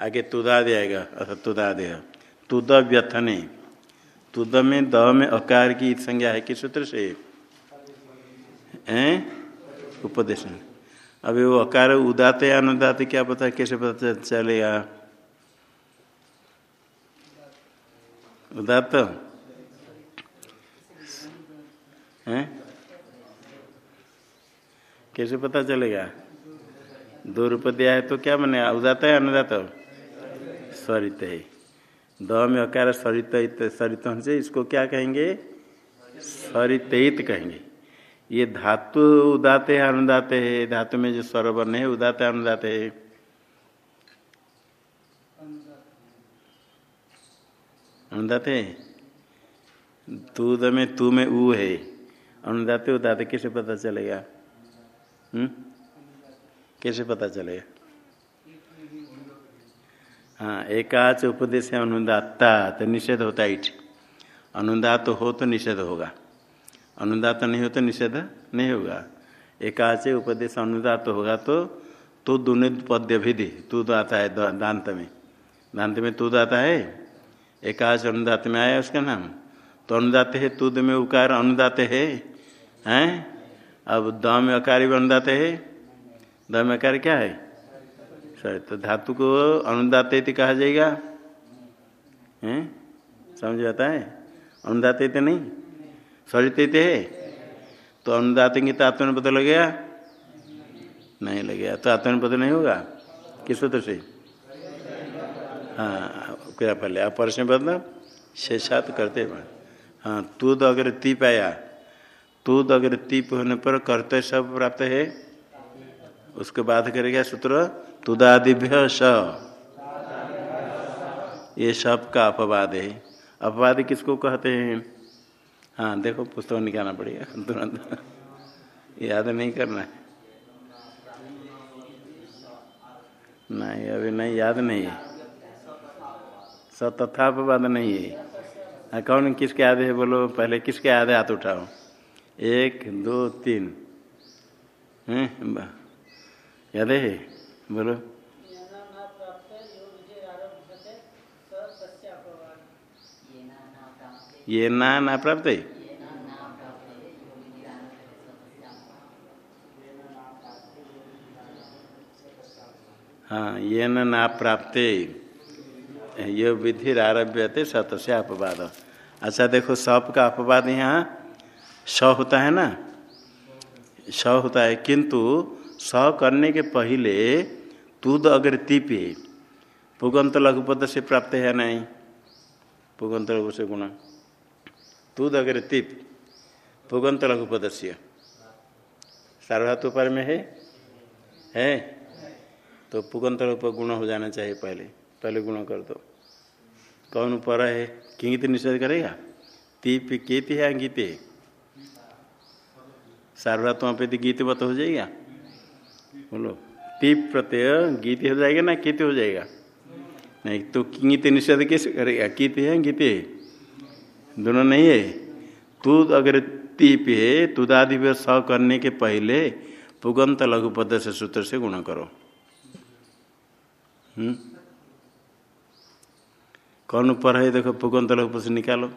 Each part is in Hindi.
आगे तुदादि आएगा अथ तुदादय तुद व्यथने। तुद में द में अकार की संज्ञा है, किस सूत्र से? हैं? उपदेश अभी वो अकार उदाते या अनुदाते क्या पता, कैसे पता चलेगा? उदात हैं? कैसे पता चलेगा? दो रुपये दिया है तो क्या बने? उदाता है अनुदात स्वरित है। द में अकार सरित सरित से इसको क्या कहेंगे? सरित कहेंगे। ये धातु उदाते है अनुदाते है, धातु में जो स्वर वर्ण है उदाते अनुदाते है। अनुदाते तूद में तू में ऊ है। अनुदाते उदाते कैसे पता चलेगा? हम्म? कैसे पता चलेगा? हाँ एकाच उपदेश अनुदाता तो निषेध होता है अनुदात हो तो निषेध होगा। अनुदात नहीं हो तो निषेध नहीं होगा। एकाच उपदेश अनुदात होगा तो तो दुनित पद्य विधि तूद आता है दांत में। दांत में तूद आता है? एकाच अनुदात में आया उसका नाम। तो अनुदात है तुद में उकार अनुदात है। हैं? अब द में अकार भी अनुदात है। द में अकार क्या है? तो धातु को अनुदात कहा जाएगा? हैं? समझ आता है? अनुदात नहीं? सरित है? तो अनुदात की तो आत्मनिपद लगेगा? नहीं लगेगा तो आत्मनिपद नहीं होगा? किस सूत्र से? हाँ क्या पहले? आप परसों बदला। शेषात करते हैं। हाँ तूद अगर तीप आया, तूद अगर तीप होने पर करते सब प्राप्त है? उसके बाद करेगा सूत्र तुदादिभ्य स ये सब का अपवाद है। अपवाद किसको कहते हैं? हाँ देखो, पुस्तक निकालना पड़ेगा, तुरंत। याद नहीं करना है। नहीं, अभी नहीं, याद नहीं है। सब तथापवाद नहीं है। हाँ कौन किसके याद है, बोलो, पहले किसके है, हाथ उठाओ। एक, दो, तीन। याद है? बोलो। ये ना ना प्राप्त है? हाँ ये ना प्राप्त ये विधि आरभ्य थे सत से अपवाद। अच्छा देखो, सप का अपवाद यहाँ स होता है ना? स होता है, किंतु स करने के पहले तुद अगर तीप पुगंत लघुपद से प्राप्त है नहीं पुगंत लघु से गुण। तुद अगर तीप पुगंत लघुपद से। सार्वधातु पर में है? है? तो पुगंत लघु गुण हो जाना चाहिए पहले। पहले गुण कर दो। कौन पर है? किंगित निषेध करेगा? तीप केत है, अंगित सार्वधातु पे गीत मत हो जाएगा। बोलो। तीप प्रत्यय गीत हो जाएगा ना कित हो जाएगा? नहीं तो किंगित निषेध कैसे करेगा कित है, गीत है? दोनों नहीं है? तू अगर तीप है, तुदादि स करने के पहले पुगंत लघुपद से सूत्र से गुण करो। हम्म? कौन ऊपर है, देखो, पुगंत लघुपद से निकालो।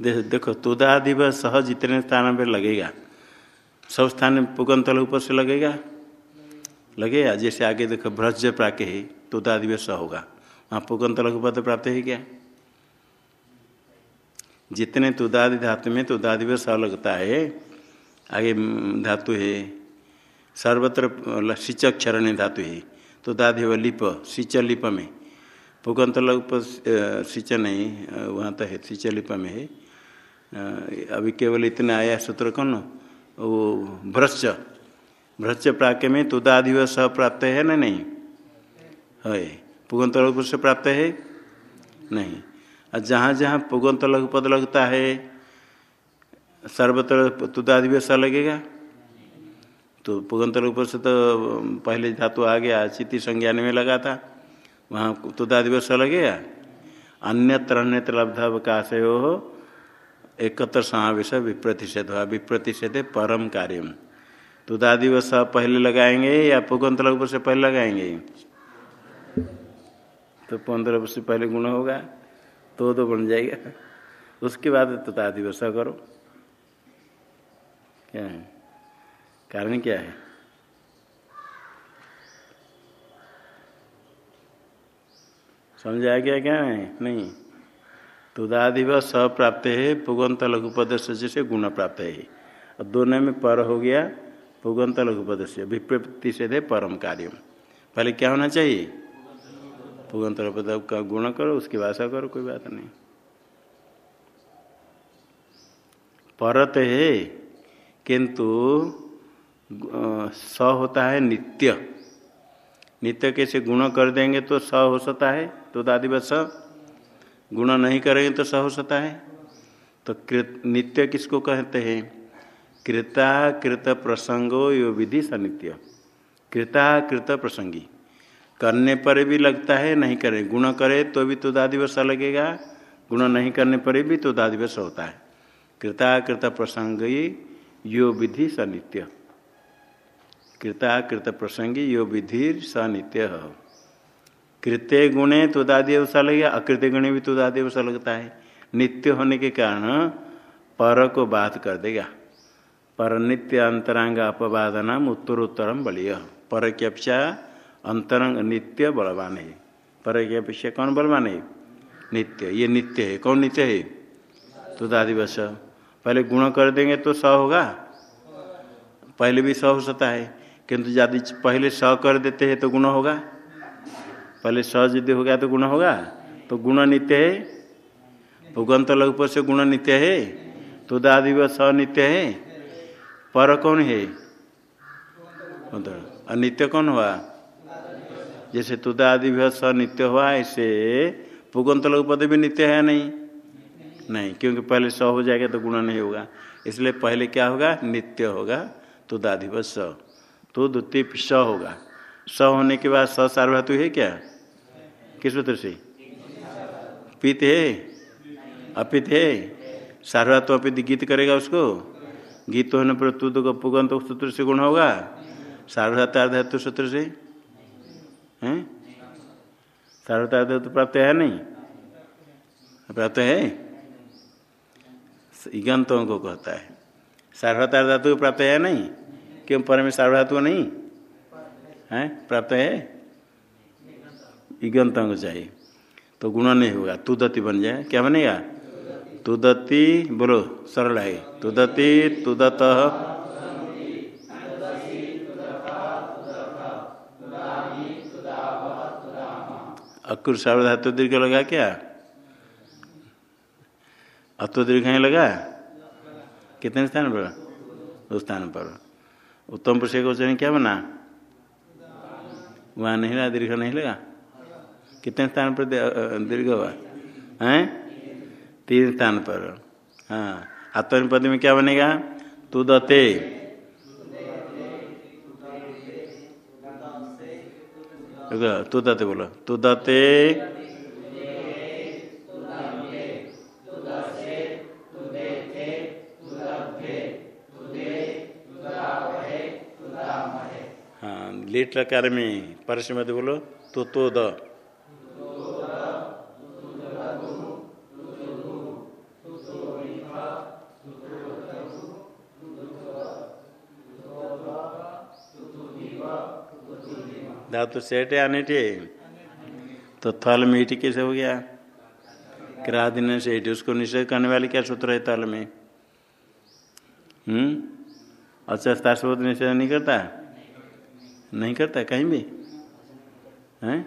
देखो तुदादि व सह जितने स्थान पर लगेगा। सब स्थान में पुगंत ऊपर से लगेगा? लगेगा, जैसे आगे देखो भ्रज प्राके है, तुदादि व स होगा। वहाँ पुगंत लघुपद प्राप्त है क्या? जितने तुदादि धातु में तुदादि व स लगता है, आगे धातु है, सर्वत्र सिचक क्षरण धातु है, तुदादि व लिप सिच लिप में। पुगंत लघुप सिंच नहीं वहाँ तो है सिंच लिप में है। अभी केवल इतना आया सूत्र कौन? वो भ्रश्च। भ्रश्च प्राक्य में तुदादि व स प्राप्त है ना नहीं? है पुगंत लघुपद से प्राप्त है? नहीं। और जहाँ जहाँ पुगंत लघु पद लगता है, सर्वत्र तुदादि व स लगेगा? तो पुगंत लघुपद से तो पहले धातु आ गया चिति संज्ञान में लगा था। वहाँ तुदादि व स लगेगा? अन्यत्र अन्यत्र लब्ध अवकाश हो एकत्र समावेश विप्रतिषेध हुआ विप्रतिषेध परम कार्यम। तुदादि व सब पहले लगाएँगे या पुगंत लघु से पहले लगाएँगे? तो पंद्रह वर्ष पहले गुण होगा तो तो बन जाएगा। उसके बाद तुदादि व करो। क्या है? कारण क्या है? समझ आ गया क्या है? नहीं। तुदादिव स प्राप्त है पुगंत लघुपद से गुण प्राप्त है। और दोनों में पर हो गया पुगंत लघुपद से विप्रति से दे परम कार्य पहले क्या होना चाहिए? पुगंत लघुपद का गुण करो, उसकी भाषा करो, कोई बात नहीं। परत है, किंतु स होता है नित्य। नित्य कैसे गुण कर देंगे तो स हो सकता है तो बस गुण नहीं करेंगे तो स हो सकता है। तो कृत, नित्य किसको कहते हैं? कृता, कृत प्रसंगो यो विधि सनित्य कृता, कृत प्रसंगी। करने पर भी लगता है, नहीं करें। गुण करे तो भी तो दादिवस लगेगा। गुण नहीं करने पर भी तो दादिवस होता है। कृता, कृत प्रसंग, यो विधि सनित्य कृता, कृत प्रसंगी, यो विधि सनित्य कृत्य गुणे तो दादी उषा लगेगा अकृत्य गुणे भी तो दादी उषा लगता है। नित्य होने के कारण पर को बात कर देगा। पर नित्य अंतरांग अपवादनाम उत्तरोत्तरम बलिय। पर की अपेक्षा अंतरंग नित्य बलवान है। पर की अपेक्षा कौन बलवान है? नित्य। ये नित्य है। कौन नित्य है? तो दादिवश पहले गुण कर देंगे तो स होगा। पहले भी स हो सकता है। किंतु यदि पहले स कर देते हैं तो गुण होगा। पहले स यदि हो गया तो गुण होगा? तो गुण नित्य है। भूगंत लघु से गुण नित्य है। तो दादिव स नित्य है। पर कौन है? अनित्य कौन हुआ? जैसे तुदादि स नित्य हुआ, ऐसे पुगंत लोग पद भी नित्य है नहीं? नहीं, क्योंकि पहले स हो जाएगा तो गुण नहीं होगा। इसलिए पहले क्या होगा? नित्य होगा। तुदाधिप स। तो द्वितीय स होगा। स होने के बाद स सार्वधातु है क्या? किस सूत्र से? पित है। अपित है। सार्वधातु अपित गीत करेगा उसको। गीत होने पर तुद को पुगंत सूत्र से गुण होगा। सार्वधातु सूत्र से? हैं? सार्वधातु प्राप्त है नहीं? प्राप्त है? इगंतों को कहता है। सार्वधातु धातु प्राप्त है नहीं? क्यों? पर में सार्वधातु नहीं? है? प्राप्त है? इगंतों को चाहिए तो गुण नहीं होगा। तुदति बन जाए। क्या बनेगा? तुदति, बोलो, सरल है। तुदति, तुदत, अकुर सार्वधातु दीर्घ लगा क्या? अत्व दीर्घ लगा? कितने स्थान पर? दो स्थान पर। उत्तम पुरुष क्या बना? वहाँ नहीं लगा, दीर्घ नहीं लगा? कितने स्थान पर दीर्घ हुआ? हैं? तीन स्थान पर। हाँ। आत्मनिपद में क्या बनेगा? तू दते तू दते बोलो। तू दते हाँ लेट लकार में परस मत बोलो तो तो द धातु सेठ है अनिटे तो थल में ईट कैसे हो गया? किरा दिन से ईट उसको निषेध करने वाले क्या सूत्र है तल में? हम्म? अच्छा स्तास्वत निषेध नहीं करता? नहीं करता, कहीं भी? हैं?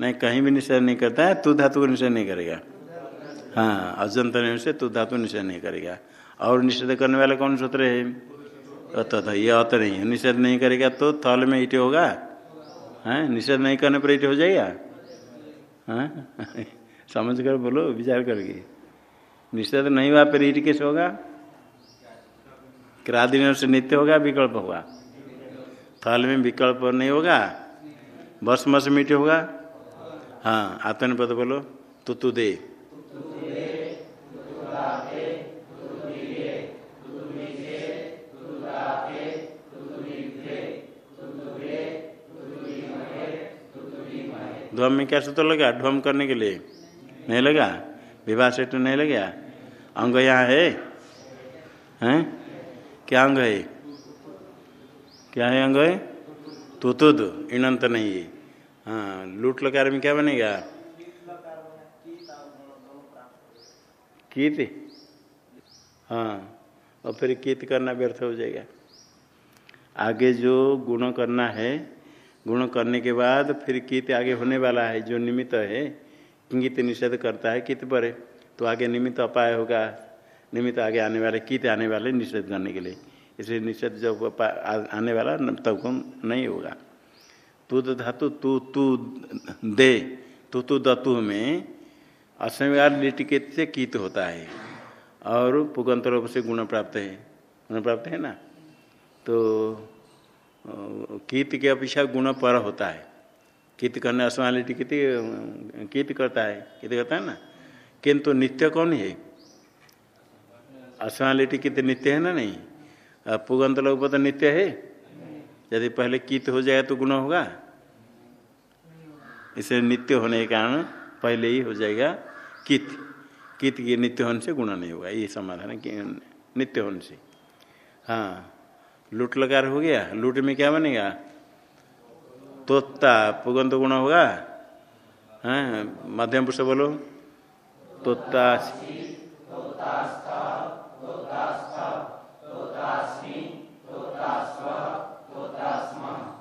नहीं, कहीं भी निषेध नहीं करता है तू धातु को निषेध नहीं करेगा। हाँ अजंत से तू धातु निषेध नहीं करेगा। और निषेध करने वाले कौन सूत्र है? अत था ये अत नहीं है। निषेध नहीं करेगा तो थल में ईटे होगा? हैं, निषेध नहीं करने पर हो जाएगा? हाँ? समझ कर बोलो, विचार करके। निषेध नहीं हुआ पर ईट कैसे होगा? क्रादिन से नित्य होगा, विकल्प होगा। थल में विकल्प नहीं होगा, बस मस मीठे होगा। हाँ आतन पद बोलो तो तू दे। ध्वम में क्या सूत्र लगा? ध्वम करने के लिए। नहीं लगा? विवाह से तो नहीं लगा? अंग यहाँ है? हैं? क्या अंग है? क्या है अंग? है तो तुद इनंत नहीं है। हाँ लूट लकार में क्या बनेगा? कीत हाँ और फिर कीत करना व्यर्थ हो जाएगा। आगे जो गुण करना है गुण करने के बाद फिर कीत आगे होने वाला है, जो निमित्त है किंगित निषेध करता है कित पर। तो आगे निमित्त अपाय होगा। निमित्त आगे आने वाले कित आने वाले निषेध करने के लिए। इसलिए निषेध जब आने वाला तब कम नहीं होगा। तू तो धातु, तू तू, दे। तू तू, दतु में असमवार लिटिकेत से कीत होता है और पुगंत रूप से गुण प्राप्त है। गुण प्राप्त है ना? तो कीत के अपेक्षा गुण पर होता है। कित करने असमालिटी कित कित करता है। कित करता है ना? किंतु नित्य कौन है? असमालिटी कित नित्य है ना नहीं? पुगंत लोग तो नित्य है? यदि पहले कित हो जाए तो गुण होगा। इसे नित्य होने के कारण पहले ही हो जाएगा कित कित के नित्य होने से गुण नहीं होगा। ये समाधान है नित्य होने से। हाँ। लूट लकार हो गया, लूट में क्या बनेगा? तोता, पुगंत गुण होगा? हाँ मध्यम पुरुष बोलो। तोता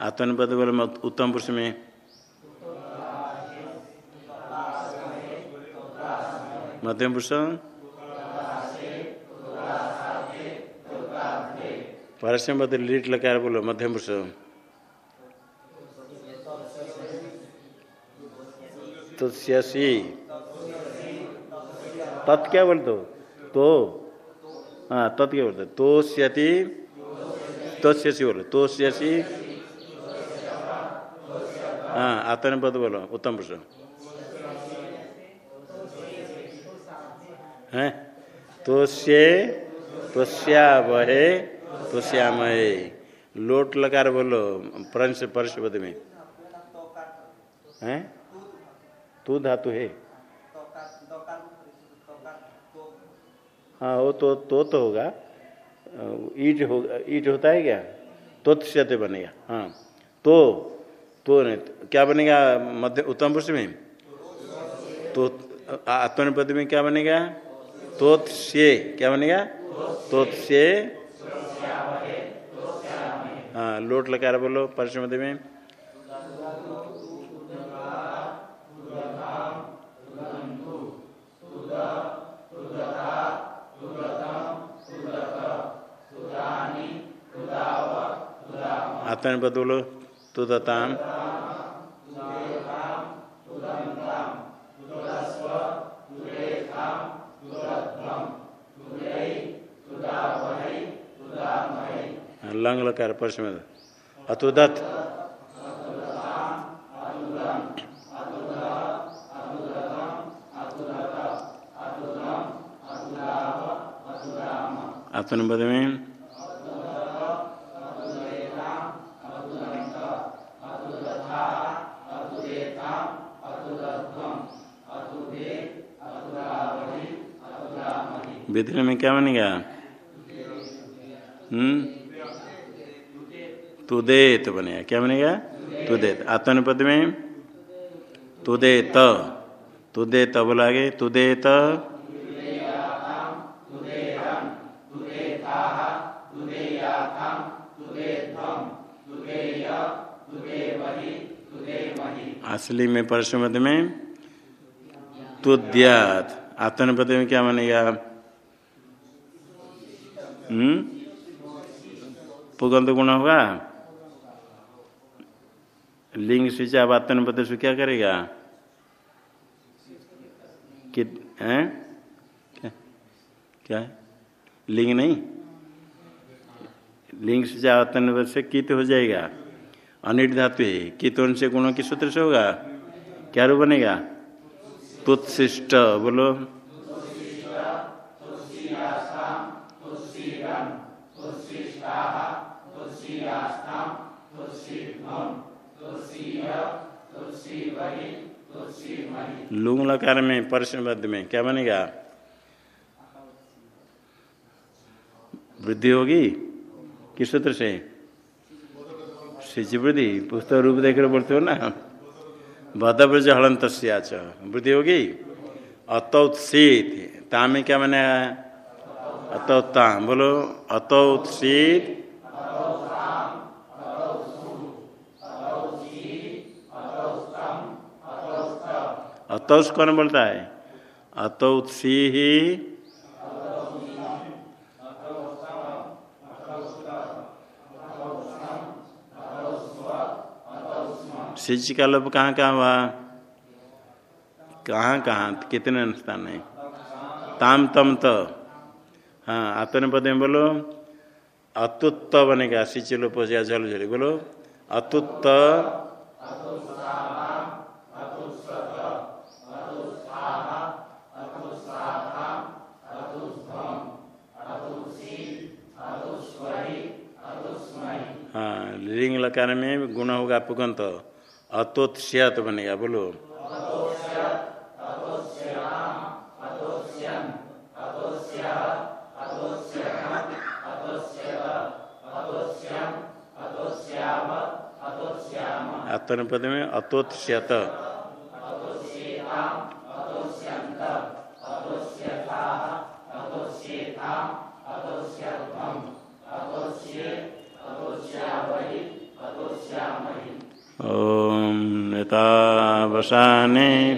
आत्मनिपद बोलो उत्तम पुरुष में। मध्यम पुरुष परसम बद लीट लकार बोलो मध्यम पुरुष तो स्यसी तत् क्या बोलते हो तो। हाँ तत् क्या बोलते तो स्यति तो बोलो। तोष्यसी हाँ आतन पद बोलो, उत्तम पुरुष। है? तो से तो वहे तो श्यामय लोट लकार बोलो, परंश परश पद में। है? तू धातु है। हाँ वो तो तो तो होगा। ईट होगा ईट होता है क्या? तोत्स्यते बनेगा। हाँ। तो तो नहीं, क्या बनेगा? मध्य, उत्तम पुरुष में? तो आत्मनिपद में क्या बनेगा? तोत्स्य। क्या बनेगा? तोत्स्य। लोट लगा बोलो परसमति में। आत्मनिपद बोलो तुदताम। लंग लकार परसम अतुदत आत्मनिपद में में क्या बनेगा हम्म तुदेत बनेगा क्या बनेगा तुदेत। आत्मनिपद में? तुदेत। तुदेत बोला आगे। तुदेत। असली में परसमद में? तुद्यात। आत्मनिपद में क्या हम्म? पुगंत गुण होगा? लिंग स्विच आवातन पद से क्या करेगा? कि हैं? क्या, है लिंग नहीं? लिंग स्विच आवातन पद से कित हो जाएगा? अनिट धातु है कित से गुणों की सूत्र से होगा? क्या रूप बनेगा? तुत्शिष्ट बोलो। लुंग लकार में, परिसंबद्ध में, क्या बनेगा? वृद्धि होगी? किस सूत्र से? वृद्धि पुस्तक रूप देखकर बोलते हो ना? बदब्रज हलंत वृद्धि होगी? अतौत्सीत। ता में क्या मैंने अतौता बोलो, अतौत्सीत अतौस कौन बोलता है? अतौत्सी ही। सिच का लोभ कहाँ कहाँ हुआ? कहाँ कहाँ? कितने स्थान है? ताम तम त। हाँ आत्म पद में बोलो। अतुत्त बनेगा सिच लोप हो जाएगा जल जल बोलो अतुत्त हाँ लिंग लकार में गुण होगा पुगंत अतोत्स्यत बनेगा बोलो आत्मपद में अतोत्स्यत वसाने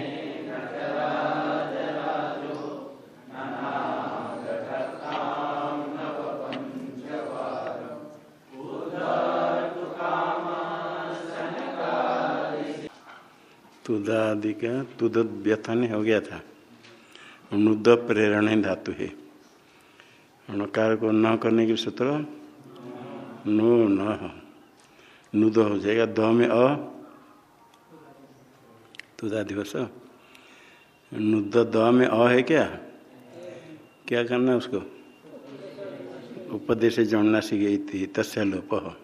तुदादि का तुद व्यथन हो गया था। नुद प्रेरण धातु है। णकार को न करने के सूत्र नो, न नुद हो जाएगा द में अ, तुदा दिवस। नुद द में अ है क्या? क्या करना है उसको? उपदेश जोड़ना सीख गई थी तस्य लोप।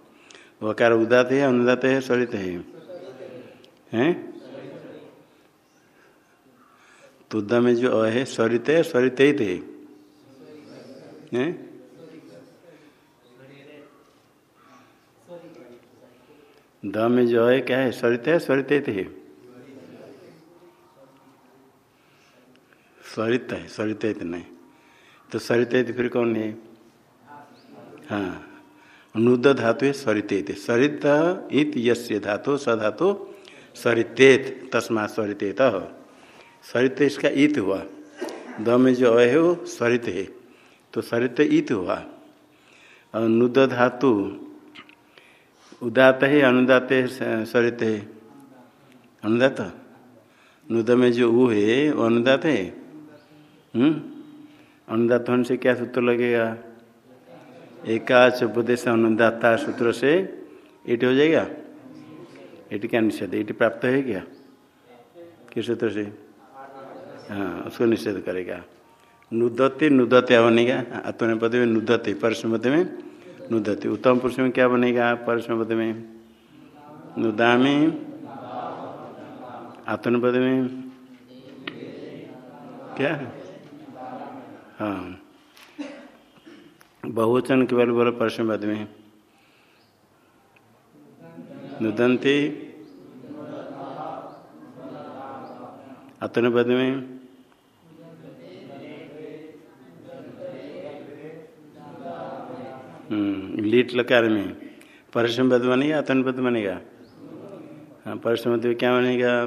वकार उदात है अनुदात है? सरित है। हैं? तुदा में जो अ है, सरित है, सरित ही थे। हैं? द में जो है, क्या है? सरित है सरित ही थे। सरित है सरित नहीं। तो सरित फिर कौन है? हाँ। नुद धातु है सरित सरित इत यस्य धातु, स धातु सरितेत तस्मा सरितेत सरित इसका इत हुआ। द में जो है, वो सरित है। तो सरित ईत हुआ। और नुद धातु उदात है अनुदात है सरित है? अनुदात नुद में जो ऊ है, वो अनुदात है? हम्म? अनुदात होने से क्या सूत्र लगेगा? एकाच उपदेश अनुदाता सूत्र से इट हो जाएगा? इट क्या निषेध इट प्राप्त है क्या? किस सूत्र से? हाँ उसको निषेध करेगा। नुदते नुदते बनेगा आत्मनिपद में नुदते परसमद में नुदते। उत्तम पुरुष में क्या बनेगा परसमद में? नुदामी। आत्मनिपद में? क्या? हाँ। बहुवचन के बारे बोलो परसमद में। नुदंती। आत्मनिपद में? लीट लकार में। परसमद बनेगा आतनपद बनेगा? हाँ परसमद में क्या बनेगा?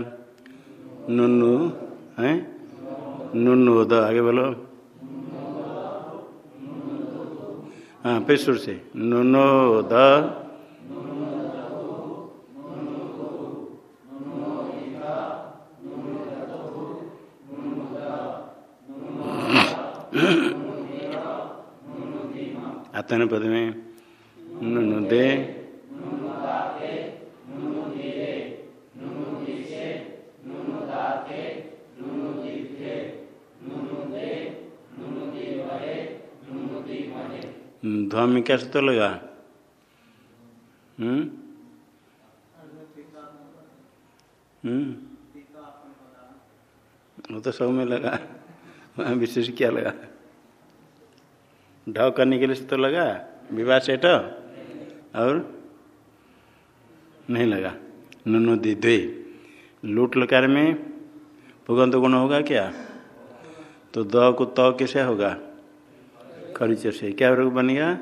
नुन्नु, है? नुन्नु दो आगे बोलो। हाँ फिर सुर से। नुनो द आतन पद में। नुनु दे। ध्वम क्या सूत्र लगा? हम्म? हम्म? वो तो सब में लगा। विशेष क्या लगा? ढव करने के लिए तो लगा, विवाह सेठ, और नहीं लगा। नुनो द्वे लूट लकार में भूगंत गुण होगा क्या? तो द को त तो कैसे होगा? खरीच से। क्या रोग बनेगा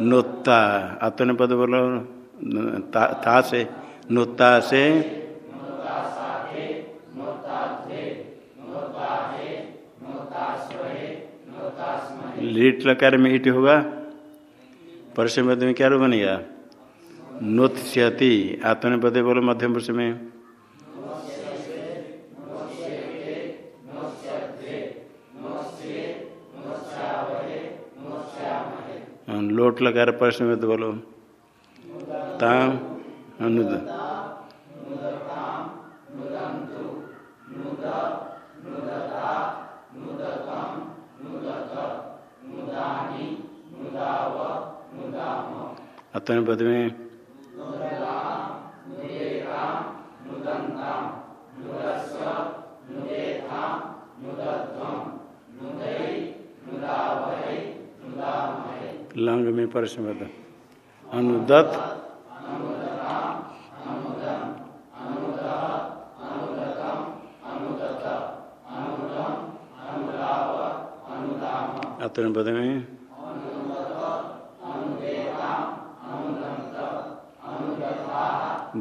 नोत्ता। आत्म पद बोलो था से। नोत्ता से लीट लकार में ईट होगा? परसम पद में क्या रूप बनेगा? नोत्स्यति आत्मन पदे बोलो मध्यम पुरुष में। लोट लगा रहे परसम तो बोलो। ताम, अनुद। अतन पद में लंग में परसमद अनुदत अतन पद में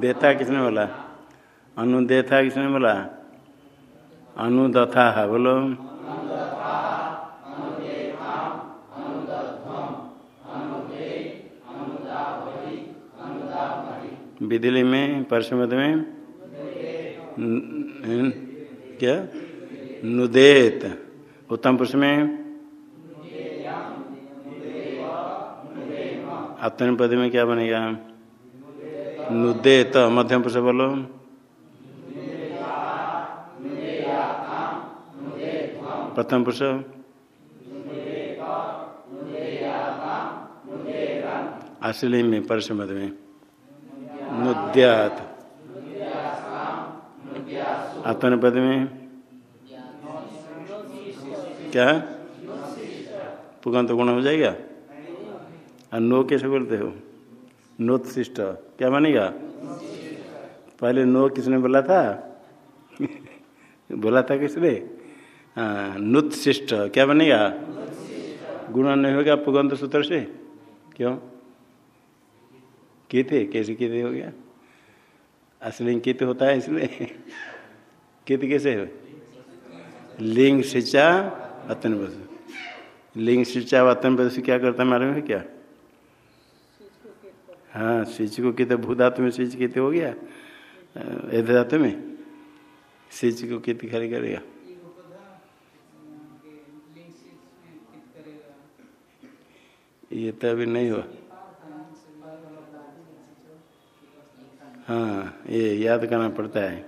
देता किसने बोला? अनुदेथा किसने बोला? अनुदथा है, बोलो। विदिली में परसमद में? क्या? नुदेत। उत्तम पुरुष में? आत्म पद में क्या बनेगा? नुदेत मध्यम पुरुष बोलो। प्रथम पुरुष। असली में परसमद में। नुद्यात। आत्मन पद में। क्या? पुगंत गुण हो जाएगा? और नो कैसे बोलते हो। नोत्शिष्ट क्या बनेगा पहले नो किसने बोला था? बोला था किसने? नुत्शिष्ट क्या बनेगा गुण नहीं होगा पुगंत सूत्र से? क्यों? थे कैसे थे हो गया? असली कित होता है इसलिए कित कैसे हो? लिंग सिंचा अतन लिंग सिंचा बस क्या करता है? मालूम है क्या? हाँ सिंच को कित भूधातु में सिंच कित हो गया? धातु में? सिंच को कित खाली करेगा? ये तो अभी नहीं हुआ। हाँ ये याद करना पड़ता है।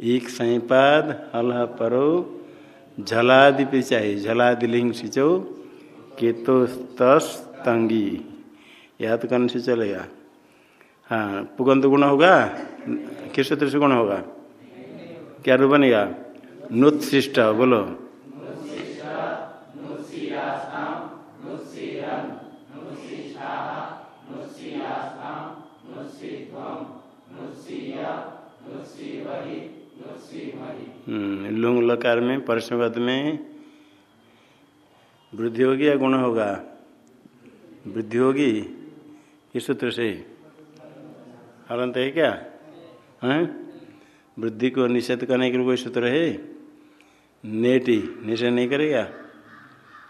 एक संपाद हल परो झलादि पे चाहिए झलादि लिंग सिंचो केतो तस तंगी। याद करने से चलेगा। हाँ पुगंत गुण होगा किस सूत्र से गुण होगा। क्या रूप बनेगा? नुत्शिष्ट बोलो। हम्म, लुंग लकार में परसमद में वृद्धि होगी या गुण होगा? वृद्धि होगी। किस सूत्र से? हलंत है क्या? है? वृद्धि को निषेध करने के लिए कोई सूत्र है? नेटी, निषेध नहीं करेगा?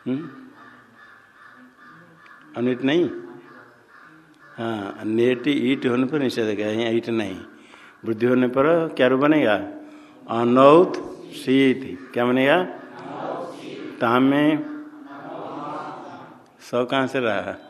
हम्म? अनिट नहीं? हाँ नेटी, ईट होने पर निषेध करेगा ईट नहीं। वृद्धि होने पर क्या रूप बनेगा? अनौत शीत क्या बनेगा? ताम सौ कहाँ से रहा?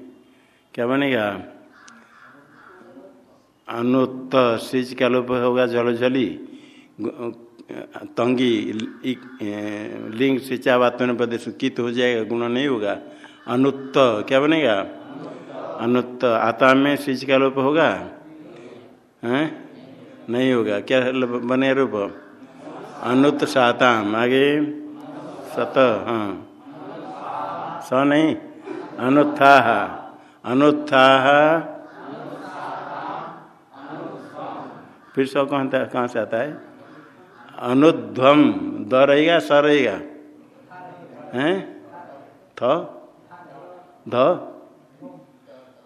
क्या बनेगा? अनुत्त सिज का लोप होगा जल झली तंगी लिंग सिंचा आत्मनिपद कित हो जाएगा, गुण नहीं होगा। अनुत्त क्या बनेगा? अनुत्त आता में सिज का लोप होगा? हैं? नहीं होगा। क्या बने रूप? अनुत्त साताम। आगे? सत हाँ। स नहीं? अनुत्था। अनुत्था। फिर सौ कहाँ कहाँ से आता है? अनुध्वम द रहेगा स रहेगा हैं? थ ध?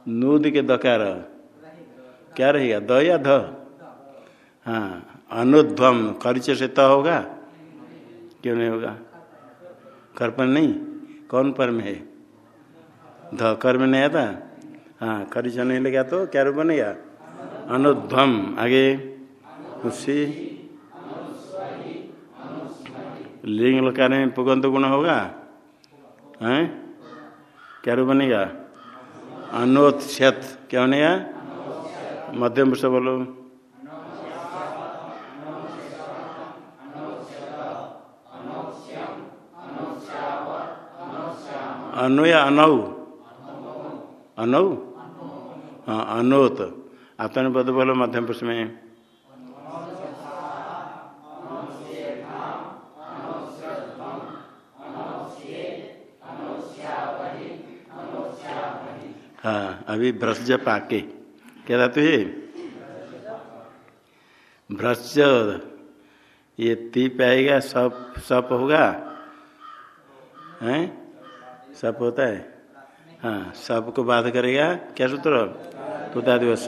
नूद के दकार क्या रहेगा? द या ध? हाँ अनुध्वम खर्च से त होगा? क्यों नहीं होगा? कर पर नहीं? कौन पर में है? ध। कर में नहीं आता? हाँ खर्च नहीं लगा तो क्या रूप बनेगा अनुध्वम आगे उसी लिंग लकार में पुगंत गुण होगा हैं क्या रूप बनेगा अनोत्स्यत क्या बनेगा मध्यम पुरुष बोलो अनु या अनौ अनौ? हाँ अनोत। आत्मन पद बोलो मध्यम पुरुष में। हाँ अभी भ्रज पाके। क्या धातु है? भ्रज ये तीप आएगा, सप सप होगा? हैं? सप होता है? हाँ सबको बाध करेगा? क्या सूत्र? तुता दिवस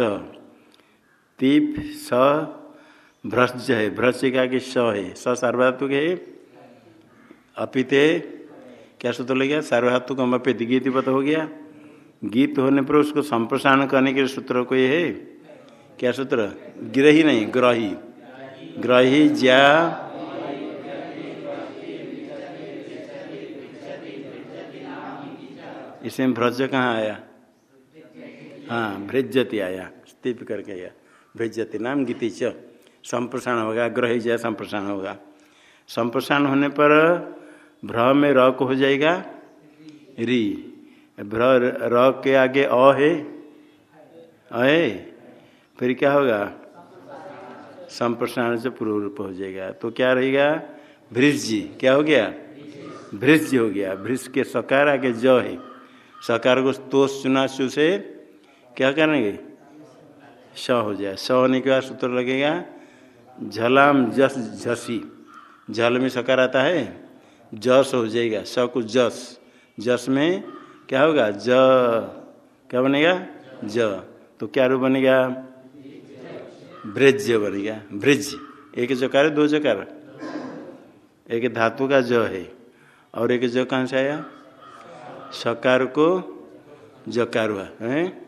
तीप स भ्रज है। भ्रज का कि स है। स सार्वधातुक है। अपिते। क्या सूत्र लगेगा सार्वधातुक हम अपित। गीत हो गया। गीत होने पर उसको संप्रसारण करने के सूत्र को ये है? क्या सूत्र? ग्रही नहीं। ग्रही। ग्रही ज्या इसमें भ्रज कहाँ आया? हाँ भ्रजति आया स्तीप करके आया। भ्रजति नाम गीति च। संप्रसारण होगा, ग्रही जय संप्रसारण होगा। संप्रसारण होने पर भ्र में र को हो जाएगा, री। भ्र र के आगे अ है, अ फिर क्या होगा? संप्रसारण से पूर्व रूप हो जाएगा। तो क्या रहेगा? भृजी क्या हो गया? भृज हो गया। भृज के सकार आगे ज है। सकार को तोष चुनाशु से क्या करेंगे? स हो जाए। स होने के बाद सूत्र लगेगा, झलाम जस झसी। झल में सकार आता है, जस हो जाएगा। स को जस। जस में क्या होगा? ज। क्या बनेगा? ज। तो क्या रूप बनेगा? ब्रिज बनेगा। ब्रिज। एक जकार, दो जकार। एक धातु का ज है। और एक ज कहाँ से आया? सकार को जकार हुआ है?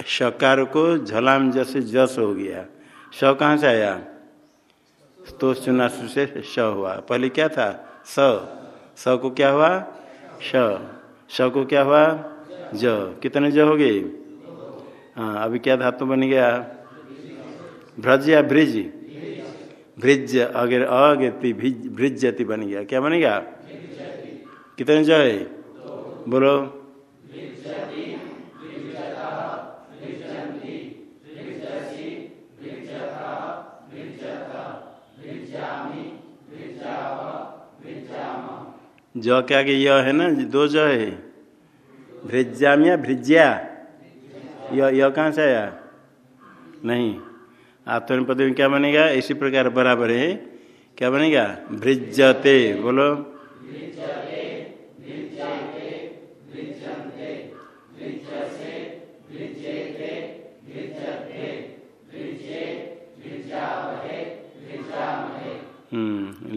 सकार को झलाम जैसे जस हो गया। स कहाँ से आया? तो चुना से स हुआ। पहले क्या था? स। स को क्या हुआ? श। स को क्या हुआ? ज। कितने ज हो गए? हाँ अभी क्या धातु बन गया? भ्रज या ब्रिज। ब्रिज, अगर अगति ब्रिज जति बन गया। क्या बनेगा कितने जो है बोलो। ज क्या कि यह है ना, दो जो है या भृज्या। यह यह कहाँ से आया? नहीं। आत्मनिपद में क्या बनेगा? इसी प्रकार बराबर है। क्या बनेगा? भृजते बोलो।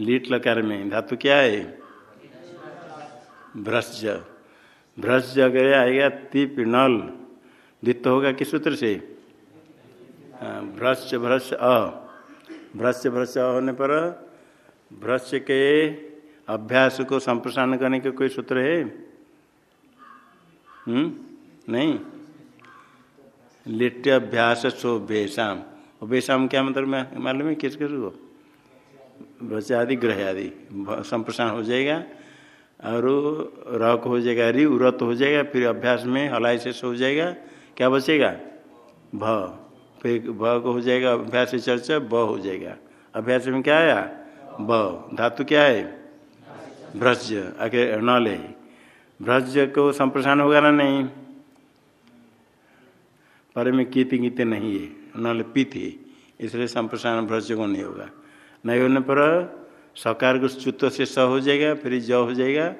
लीट लकार में, धातु क्या है? भ्रष्ज भ्रष्ज अगर आएगा तिप नल द्वित होगा किस सूत्र से? भ्रष्ट भ्रष्ट, अ। भ्रष्ट भ्रष्ट होने पर भ्रष्ट के अभ्यास को संप्रसारण करने के कोई सूत्र है? हम्म? नहीं? लिट्य अभ्यास सो शोभ्येशम बेशाम क्या मतलब मालूम है किस किस को बच्चे आदि ग्रह आदि संप्रसारण हो जाएगा, और रक हो जाएगा, रि उरत हो जाएगा, फिर अभ्यास में हलाई से हो जाएगा, क्या बचेगा? भ। फिर भ को हो जाएगा, अभ्यास चर्चा, ब हो जाएगा। अभ्यास में क्या आया? ब। धातु क्या है? भ्रज आगे न ले भ्रज को संप्रसारण होगा ना नहीं? पर में कीति गीते नहीं है न पीति इसलिए संप्रसारण भ्रज को नहीं होगा। नहीं होने पर सकार को चुत्व से स हो जाएगा, फिर ज हो जाएगा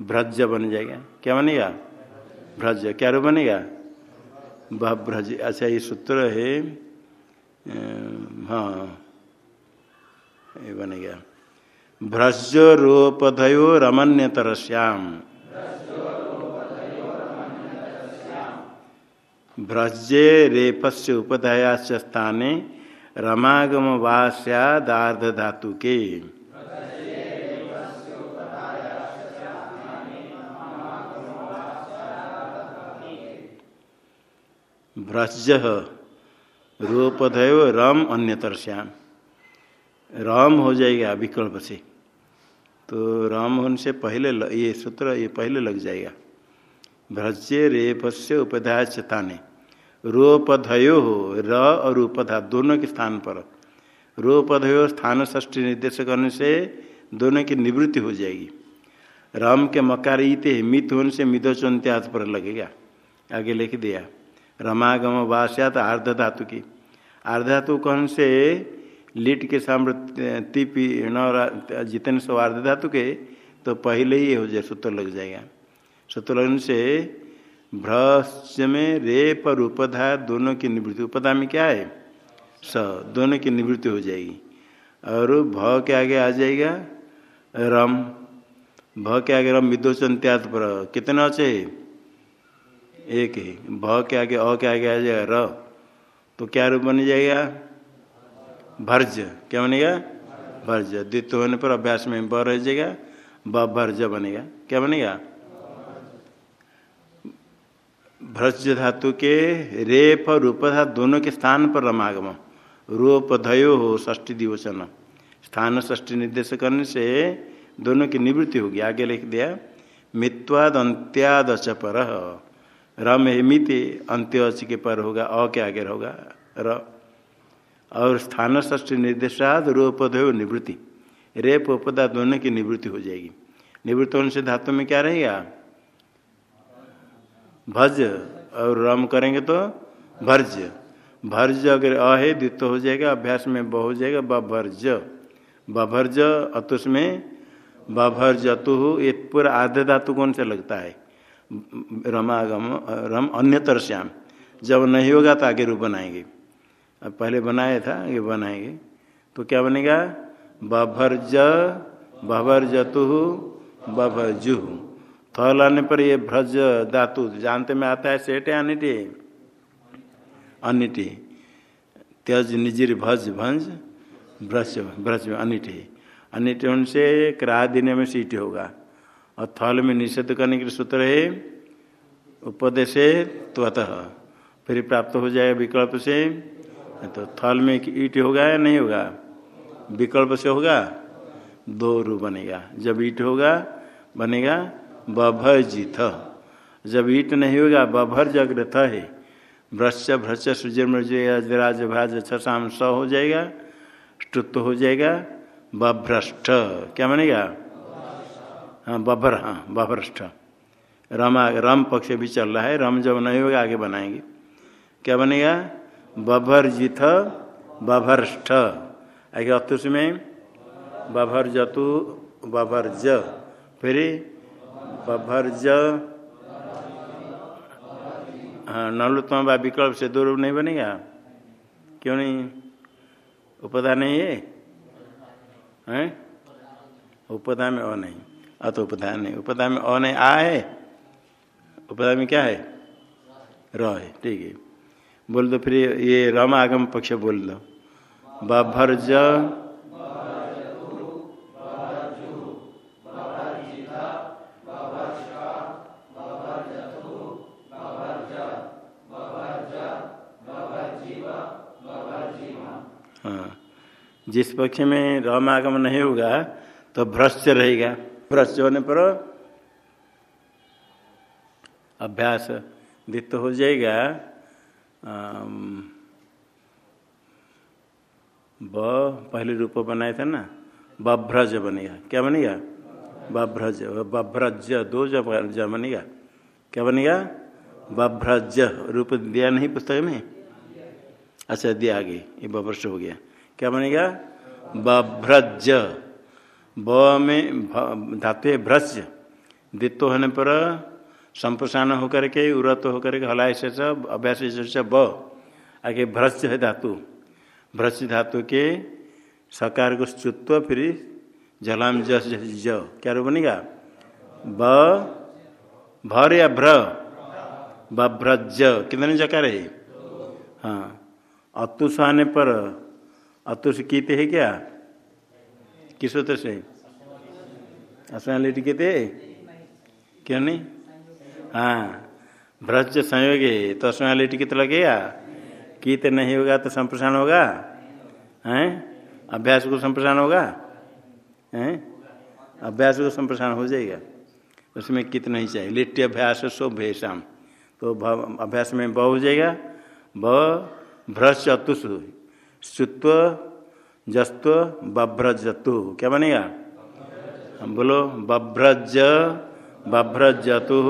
भ्रज बन जाएगा। क्या बनेगा? भ्रज क्या रूप बनेगा? भ्रज अच्छा ये सूत्र है हाँ ये बनेगा। भ्रज रूपधयो रमन्यतर श्याम भ्रजे रेफस्य उपधयाच स्थाने रमागम वास्यादार्ध धातु के भ्रज रूपधय रम अन्यतर श्याम राम हो जाएगा विकल्प से। तो राम होने से पहले ये सूत्र, ये पहले लग जाएगा। भ्रज्य से उपधा चताने रोपधयो, र और उपधा दोनों के स्थान पर। रोपधयो स्थान ष्ठी निर्देश करने से दोनों की निवृत्ति हो जाएगी। राम के मकार ईते मित होने से मिदोचंत्यात पर लगेगा। आगे लिख दिया। रमागम वास्यात आर्ध धातु की। आर्ध धातु कौन से लिट के सामने तिपी जितने सौ आर्ध धातु के तो पहले ही हो जाए, सूत्र लग जाएगा। सूत्र लगने से भ्रश्य में रेप और उपधा दोनों की निवृत्ति। उपधा में क्या है? स, दोनों की निवृत्ति हो जाएगी। और भ के आगे आ जाएगा रम। भ के आगे रम विदोचन त्याग पर। कितना चाहिए एक ही। भ के आगे, अ के आगे आ जाएगा र। तो क्या रूप बन जाएगा? भर्ज। क्या बनेगा? भर्ज। द्वितीय होने पर अभ्यास में ब रह जाएगा। ब भर्ज बनेगा। क्या बनेगा? भ्रज धातु के रेप और रूपधा दोनों के स्थान पर रमागम। रूपधयो हो ष्टी दिवचन। स्थान ष्टी निर्देश करने से दोनों की निवृत्ति होगी। आगे लिख दिया मित्वाद अंत्याद अच पर रम है मिति अंत्य के पर होगा, अ के आगे होगा, र। और स्थान ष्टी निर्देशाद रूपधयो निवृत्ति। रेप उपदा दोनों की निवृत्ति हो जाएगी। निवृत्त होने से धातु में क्या रहेगा? भज और रम करेंगे तो भर्ज। भर्ज अगर अ है, द्वित हो जाएगा, अभ्यास में ब हो जाएगा बभर्ज बभर्ज अतुष में बभर्ज अतु ये पूरा आधे धातु कौन से लगता है? रमागम, रम अन्यतर श्याम। जब नहीं होगा तो आगे रूप बनाएँगे। अब पहले बनाया था आगे बनाएँगे। तो क्या बनेगा? बभर्ज बभर्जतु बभर्जु थल आने पर ये भ्रज धातु, जानते में आता है सेठ है अनिटी अनिटी त्यज, निजिर, भज, भंज भ्रज भ्रज अनिटी अनिटी उनसे क्रा देने में सीट होगा। और थल में निषेध करने के सूत्र है, उपदेश त्वतः। फिर प्राप्त हो जाएगा विकल्प से। तो थल में ईट होगा या नहीं होगा? विकल्प से होगा। दो रू बनेगा। जब ईट होगा, बनेगा बभजिथ। जब ईट नहीं होगा, बभर जग्रथ है। भ्रश्च भ्रश्च सूर्यमृजराज भाज छाम स हो जाएगा स्तुत्व हो जाएगा, बभ्रष्ट। क्या बनेगा हाँ बभर हाँ बभ्रष्ट। रमा, रम पक्ष भी चल रहा है, रम जब नहीं होगा, आगे बनाएँगे। क्या बनेगा? बभर बभरजिथ बभर्ष्ठ आगे अतुष में बभर जतु बभर्ज। फिर बभर्ज। हाँ नलुत्तम व विकल्प से दूर नहीं बनेगा। क्यों नहीं? उपदा नहीं है? हैं? उपदा में अ नहीं। अत उपदा नहीं। उपदा में अ नहीं, आ है। उपदा में क्या है? र है, ठीक है। बोल दो फिर ये रम आगम पक्ष बोल दो। बभर्ज। जिस पक्ष में रम आगम नहीं होगा तो भ्रष्ट रहेगा। भ्रष्ट होने पर अभ्यास दित्त हो जाएगा। ब पहले रूप बनाए थे ना? बभ्रज बनेगा। क्या बनेगा? बभ्रज। बभ्रज दो जब बनेगा। क्या बनेगा? बभ्रज। रूप दिया नहीं पुस्तक में? अच्छा दिया आगे। ये बभ्रश हो गया। क्या बनेगा? बभ्रज ब में धातु भ्रज दित्व होने पर संप्रसारण होकर के उरत होकर के, हलाय से अभ्यास से ब। आगे भ्रज है धातु। भ्रज धातु के सकार को स्तुत्व फिर जलाम जस ज क्या रू बनेगा? ब, भर या भ्र। बभ्रज कितने जकार है? हाँ। अतुष आने पर अतुष कीते है क्या? किस उत्तर से? असलिटी कहते क्यों नहीं? हाँ भ्रज संयोग है तो असलिटी कित लगेगा कीत नहीं होगा तो संप्रसारण होगा? हैं? अभ्यास को संप्रसारण होगा? हैं? अभ्यास को संप्रसारण हो जाएगा। उसमें कित नहीं चाहिए। लिट्टी अभ्यास सो भेषाम तो अभ्यास में ब हो जाएगा। ब भ्रश चतुष सुत्व जस्व बभ्रजतु। क्या बनेगा? बोलो, बभ्रज, बभ्रजतु।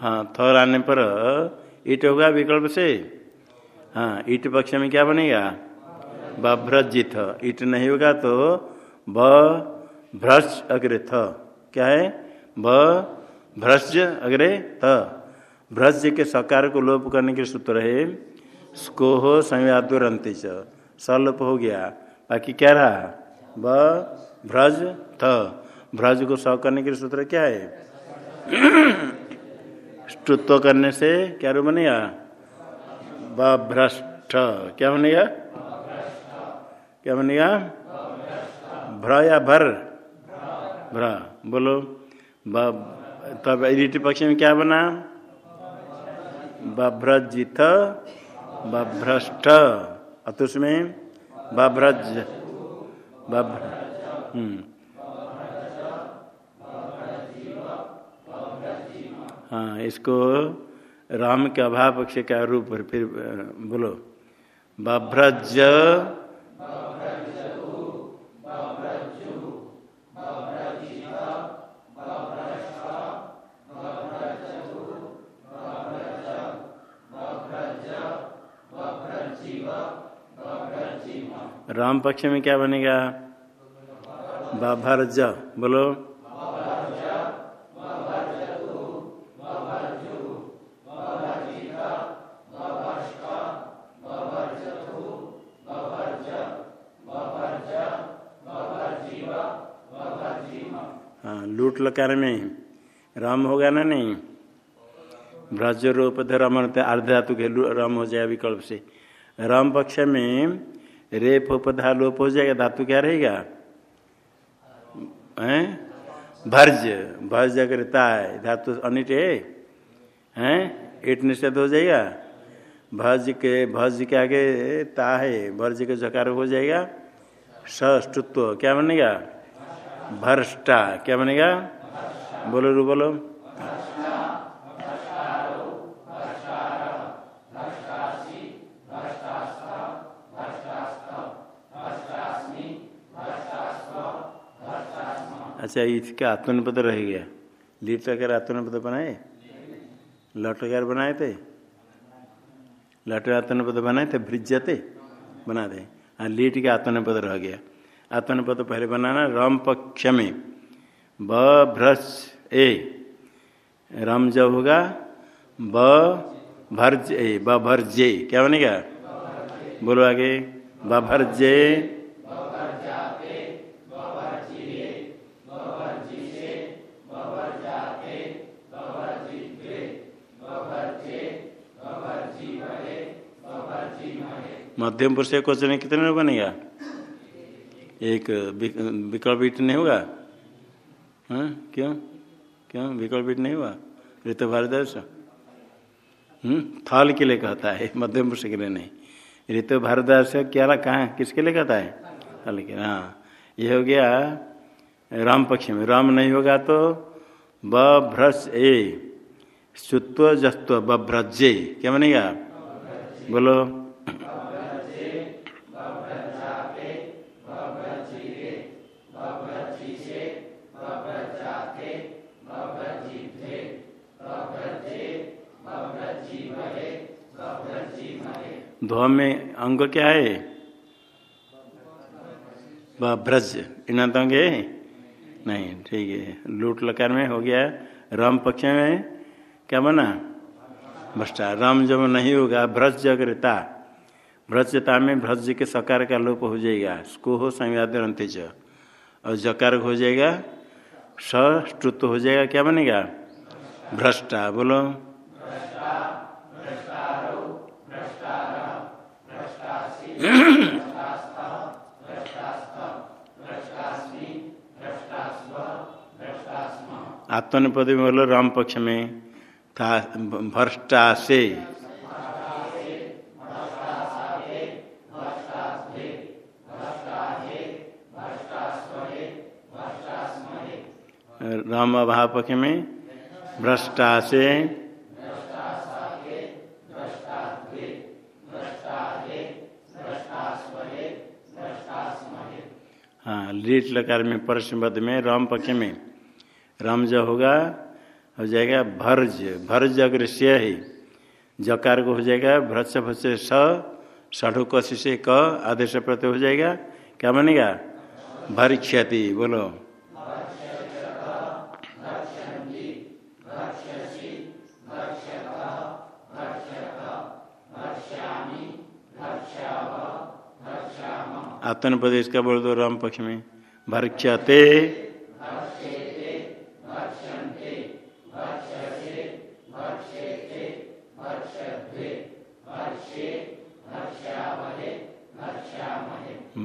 हाँ थर आने पर ईट होगा विकल्प से। हाँ ईट पक्ष में क्या बनेगा? बभ्रजित। ईट नहीं होगा तो ब भ्रज अग्रे थ। क्या है? ब भ्रज अग्रे थ। भ्रज के सकार को लोप करने के सूत्र है। स्कोह संयादुरंति सलोप हो गया। बाकी क्या रहा? ब भ्रज थ। भ्रज को स करने के सूत्र क्या है? स्तुत्व करने से क्या रू बनेगा? ब, भ्रष्ट। क्या बनेगा? क्या बनेगा? भ्र या भर? भ्र। बोलो। तब इरिटी पक्ष में क्या बना? बभ्रजित बभ्रष्ट। अत उसमें बभ्रज। बभ्र हाँ इसको राम के अभाव पक्ष का रूप फिर बोलो। बभ्रज राम पक्ष में क्या बनेगा? बाभरज। बोलो। हाँ लूट लकार में। राम होगा ना नहीं? भ्रज रूप रम अर्ध धातु के राम हो जाए विकल्प से। राम पक्ष में रेप उपधा लोप हो जाएगा, धातु क्या रहेगा? हैं? भर्ज भर्ज अगर है धातु अनिट है, हैं? ईट निषेध हो जाएगा? भज के भज के आगे ता है, भर्ज के जकार हो जाएगा। सष्टुत्व क्या बनेगा? भ्रष्टा, क्या बनेगा? बोलो, रू बोलो। अच्छा इसका आत्मनिपद रह गया। लीट लकार आत्मनिपद बनाए? लटकार बनाए थे? लट आत्मनिपद बनाए थे भ्रिजते बना दे। हाँ लीट के आत्मनिपद रह गया। आत्मनिपद पहले बनाना रम पक्ष में ब भ्रस ए। रम जब होगा, ब, भर्ज, ए, ब, भर्जे। क्या बनेगा? बोलो आगे। ब मध्यम पुरुष क्वेश्चन कितने बनेगा एक विकल्प ईट नहीं होगा? हाँ? क्यों? क्यों? विकल्प ईट नहीं हुआ ऋतु भारदर्श हम्म? थल के लिए कहता है, मध्यम पुरुष के लिए नहीं। ऋतु भारद्वाज क्या कहा? किसके लिए कहता है? लेकिन हाँ। ये हो गया राम पक्ष में। राम नहीं होगा तो बभ्रज ए, सुत्व जस्व बभ्रजे क्या बनेगा? बोलो। ध्व में अंग क्या है? ब्रज। इन अंग है? नहीं, ठीक है। लूट लकार में हो गया। राम पक्ष में क्या बना? भ्रष्टा। राम जब नहीं होगा भ्रज अग्रता भ्रजता में भ्रज के सकार का लोप हो जाएगा। स्को हो संवाद और जकार हो जाएगा सृत हो जाएगा, क्या बनेगा? भ्रष्टा। बोलो। आत्मनिपद में बोलो, राम पक्ष में था भ्रष्टा से। राम अभाव पक्ष में भ्रष्टा से। हाँ लीट लकार में परसबद्ध में राम पक्ष में। राम जो होगा, हो जाएगा भर्ज। भर्ज अग्र से ही। जकार को हो जाएगा भ्रश भ्रश स सढ़ु कशि से क, आदेश प्रत्यय हो जाएगा। क्या बनेगा? भर क्षति बोलो। आत्मन प्रदेश का बोल दो राम पक्ष में भरक्षते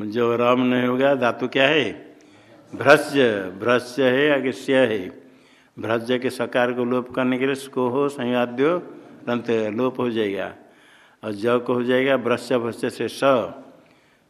जो राम नहीं होगा, धातु क्या है? भ्रस्य। भ्रस्य है अगस्य है। भ्रस्य के सकार को लोप करने के लिए स्को हो संवाद्यो तंत लोप हो जाएगा। और ज को हो जाएगा, भ्रस्य भ्रस्य से स।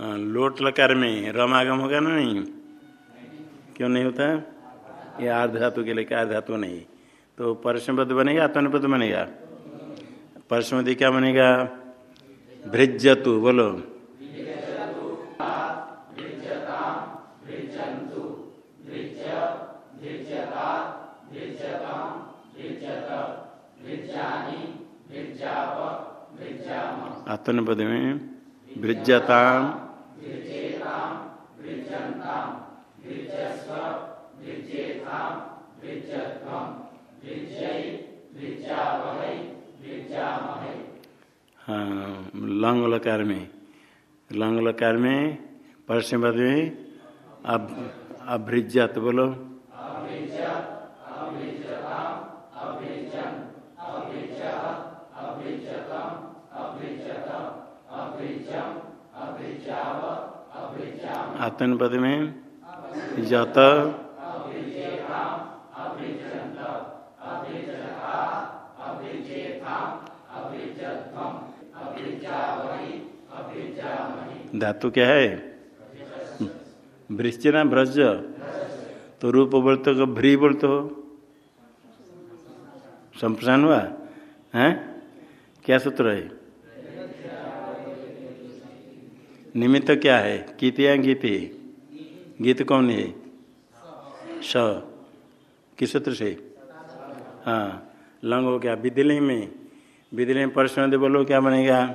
लोट लकार में, रम आगम होगा ना नहीं? क्यों नहीं होता? ये आर्ध धातु के लिए क्या धातु नहीं? तो परसमपद बनेगा आत्मनिपद बनेगा? परसमपद क्या बनेगा? भृजतु बोलो। आत्मनिपद में भृजताम हाँ लंग लकार में। लंग लकार में परसपद में अब अभृजत बोलो। आत्मपद में जत। धातु क्या है? वृश्च ना ब्रज। तो रूप बोलते हो भ्री बोलते हो? संप्रसारण हुआ? है? क्या सूत्र है? निमित्त क्या है? गीत या गीति? गीत कौन है? स किस सूत्र से? हाँ। लंग हो गया। विदिलिंग में। विदिलिंग परसों बोलो, क्या बनेगा?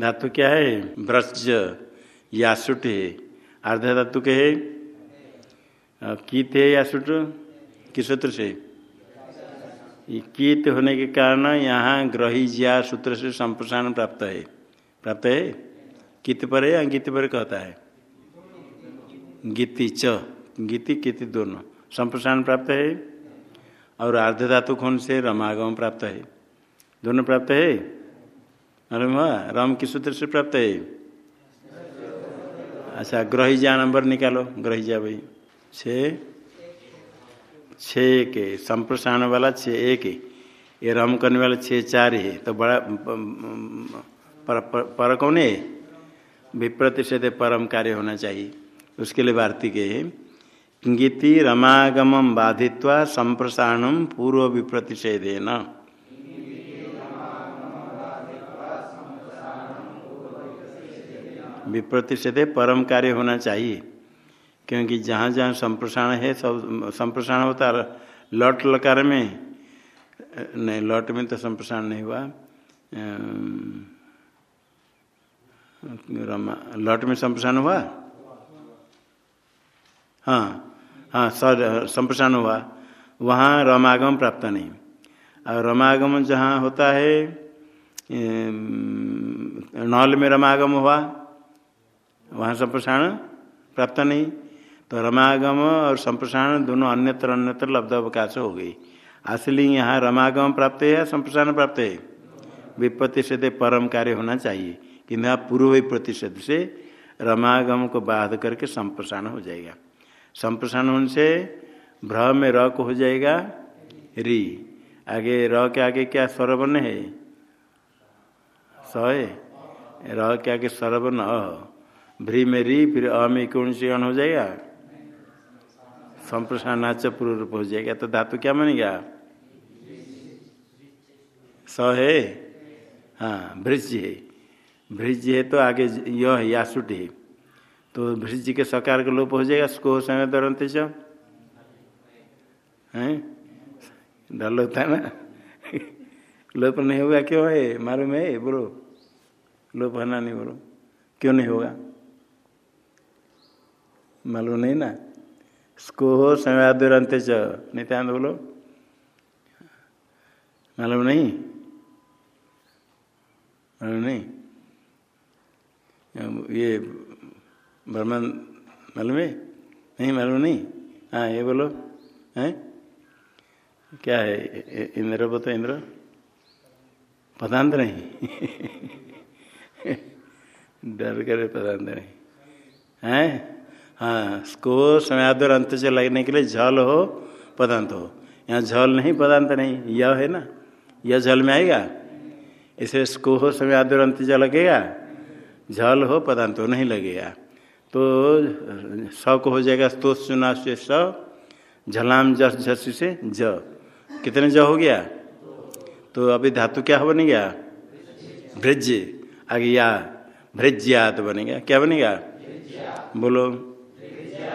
धातु क्या है? ब्रज यासुट है। अर्ध धातु के है? कीत है यासुट किस सूत्र से? कीत होने के कारण यहाँ ग्रही ज्या सूत्र से संप्रसारण प्राप्त है। प्राप्त है? कित पर है या गीत पर कहता है? गीति च। गीति, किति दोनों। संप्रसारण प्राप्त है? और अर्ध धातु कौन से? रमागम प्राप्त है। दोनों प्राप्त है? अरे राम किस सूत्र से प्राप्त है अच्छा ग्रहिजा नंबर निकालो। ग्रहिजा भाई। छ। छ के संप्रसारण वाला छ एक ये रम करने वाला छः चार है। तो बड़ा पर, पर, पर कौन है? विप्रतिषेध परम कार्य होना चाहिए। उसके लिए वार्तिक के गीति रमागम बाधित्वा संप्रसारणम पूर्व विप्रतिषेधे न विप्रतिषेधे परम कार्य होना चाहिए। क्योंकि जहाँ जहाँ संप्रसारण है, सब संप्रसारण होता लट लकार में, नहीं, लट में तो संप्रसारण नहीं हुआ। रमा, लट में संप्रसारण हुआ? हाँ हाँ सर, संप्रसारण हुआ। वहाँ रमागम प्राप्त नहीं। और रमागम जहाँ होता है नल में रमागम हुआ वहाँ संप्रसारण प्राप्त नहीं। तो रमागम और संप्रसारण दोनों अन्यत्र अन्यत्र लब्ध अवकाश हो गई। असली यहाँ रमागम प्राप्त है संप्रसारण प्राप्त है? विप्रतिषेध परम कार्य होना चाहिए किंतु आप पूर्व प्रतिशत से रमागम को बाध करके संप्रसारण हो जाएगा। संप्रसारण होने से भ्रह में र को हो जाएगा री। आगे र के आगे क्या स्वरवन है? स है। र के आगे स्वरवन अ। भ्री में री फिर अ में कौन सी हो जाएगा? संप्रसारणाच पूर्व रूप हो जाएगा। तो धातु क्या बनेगा? स है हाँ भृज है। भृज है तो आगे यह यासुट है। तो भृज के सकार का लोप हो जाएगा स्को समय दौरंत है? डर लगता है ना? लोप नहीं होगा क्यों है? मालूम है? बोलो। लोप है ना नहीं बोलो? क्यों नहीं होगा? मालूम नहीं ना। स्को हो समयादुरंत नित्यानंद बोलो, मालूम नहीं। मालूम नहीं। ये ब्रह्मन मालूम है? नहीं, मालूम नहीं। हाँ ये बोलो। हैं? क्या है? इंद्र बोतो इंद्र। पदांत नहीं। डर करे पदांत नहीं। हैं? हाँ स्को समयादर अंत से लगने के लिए झल हो पदांत हो। यहाँ झल नहीं पदांत नहीं, यह है ना? यह झल में आएगा? इसे स्को हो, समय समयादर अंत से लगेगा? झल हो पदांत हो, नहीं लगेगा। तो स को हो जाएगा स्तो चुना से स झलाम जस झसी से ज। कितने ज हो गया? तो अभी धातु क्या बन गया भृज आगे या भृज्यात बनेगा। क्या बनेगा? बोलो।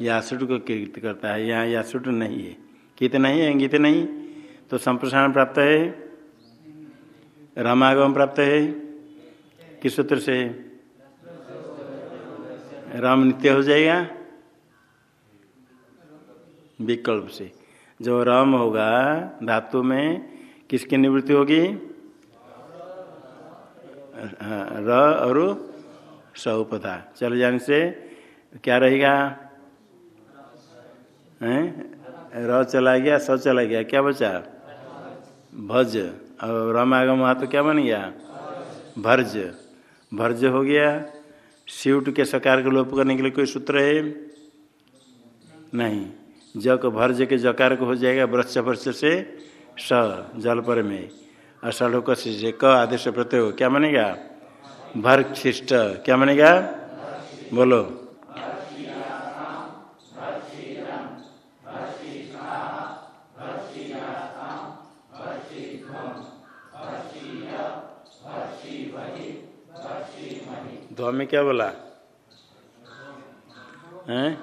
यासुट को कीर्त करता है, यहाँ यासुट नहीं है। कित नहीं है गीत नहीं। तो संप्रसारण प्राप्त है। रामागम प्राप्त है। किस सूत्र से? राम नित्य हो जाएगा। विकल्प से। जो राम होगा, धातु में किसकी निवृत्ति होगी? र, और सौपधा चले जाने से क्या रहेगा? र चला गया स चला गया, क्या बचा? भज। और राम आगम हुआ तो क्या बन गया? भर्ज। भर्ज हो गया। शिवट के सकार को लोप करने के लिए कोई सूत्र है? नहीं। ज को भर्ज के जकार को हो जाएगा वृक्ष वृक्ष से स, जल पर में। अषलोक से क आदेश प्रत्यय क्या मानेगा भर्शिष्ट क्या मानेगा बोलो। ध्व में क्या बोला? हैं?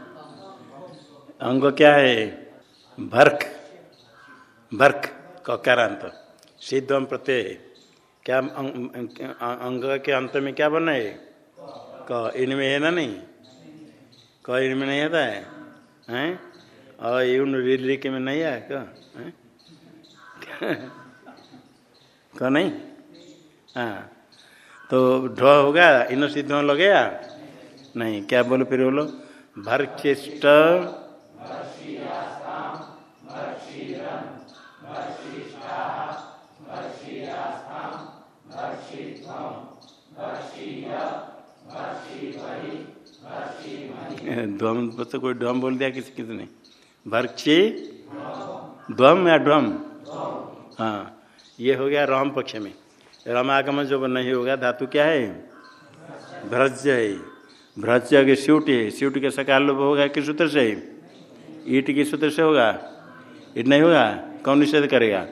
अंग क्या है? भर्क। भर्क, ककारांत। सिद्धम प्रत्यय क्या अंग के अंत में क्या बना है? क, इनमें है ना नहीं? क, इनमें नहीं आता है? हैं? और यून रिलिक में नहीं है, क? क नहीं? हाँ। तो ढ होगा इन सिद्ध में लगेगा नहीं, क्या बोलो फिर बोलो भरचिष्ट ध्वम तो कोई ध्वम बोल दिया किसी किसी ने? भरक्षी, ध्वम या ध्वम? हाँ ये हो गया राम पक्ष में। रमागम जो नहीं होगा, धातु क्या है? भ्रज है। भ्रज के स्यूट है। स्यूट के सकाल लोभ होगा किस सूत्र से? ईट किस सूत्र से होगा? ईट नहीं होगा? कौन निषेध करेगा?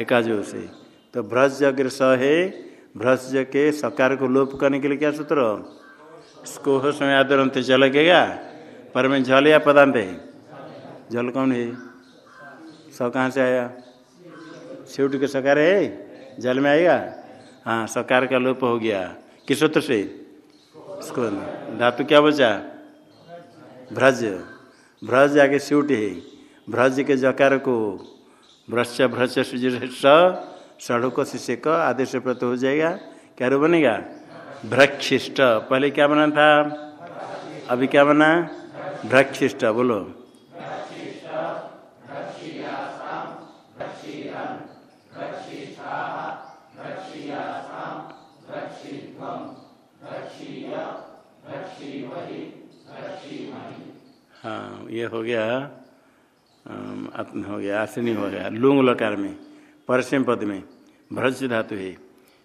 एकाजो से। तो भ्रज अग्र स है। भ्रज के सकार को लोप करने के लिए क्या सूत्र? स्कोह समय आदरंत जल लगेगा पर में जल या पदांत है? जल कौन है? स कहाँ से आया? स्यूट के सकार है? जल में आएगा? हाँ सकार का लोप हो गया। किस सूत्र से? धातु क्या बचा? भ्रज भ्रज आगे स्यूट है। भ्रज के जकार को भ्रश भ्रश सड़ो को शिष्य का आदेश प्रत हो जाएगा। क्या रू बनेगा? भ्रक्षिष्ट। पहले क्या बना था? अभी क्या बना? भ्रक्षिष्ट। बोलो हाँ ये हो गया हो गया, आसनी हो गया, लुंग लकार में, परसम पद में भ्रज धातु है।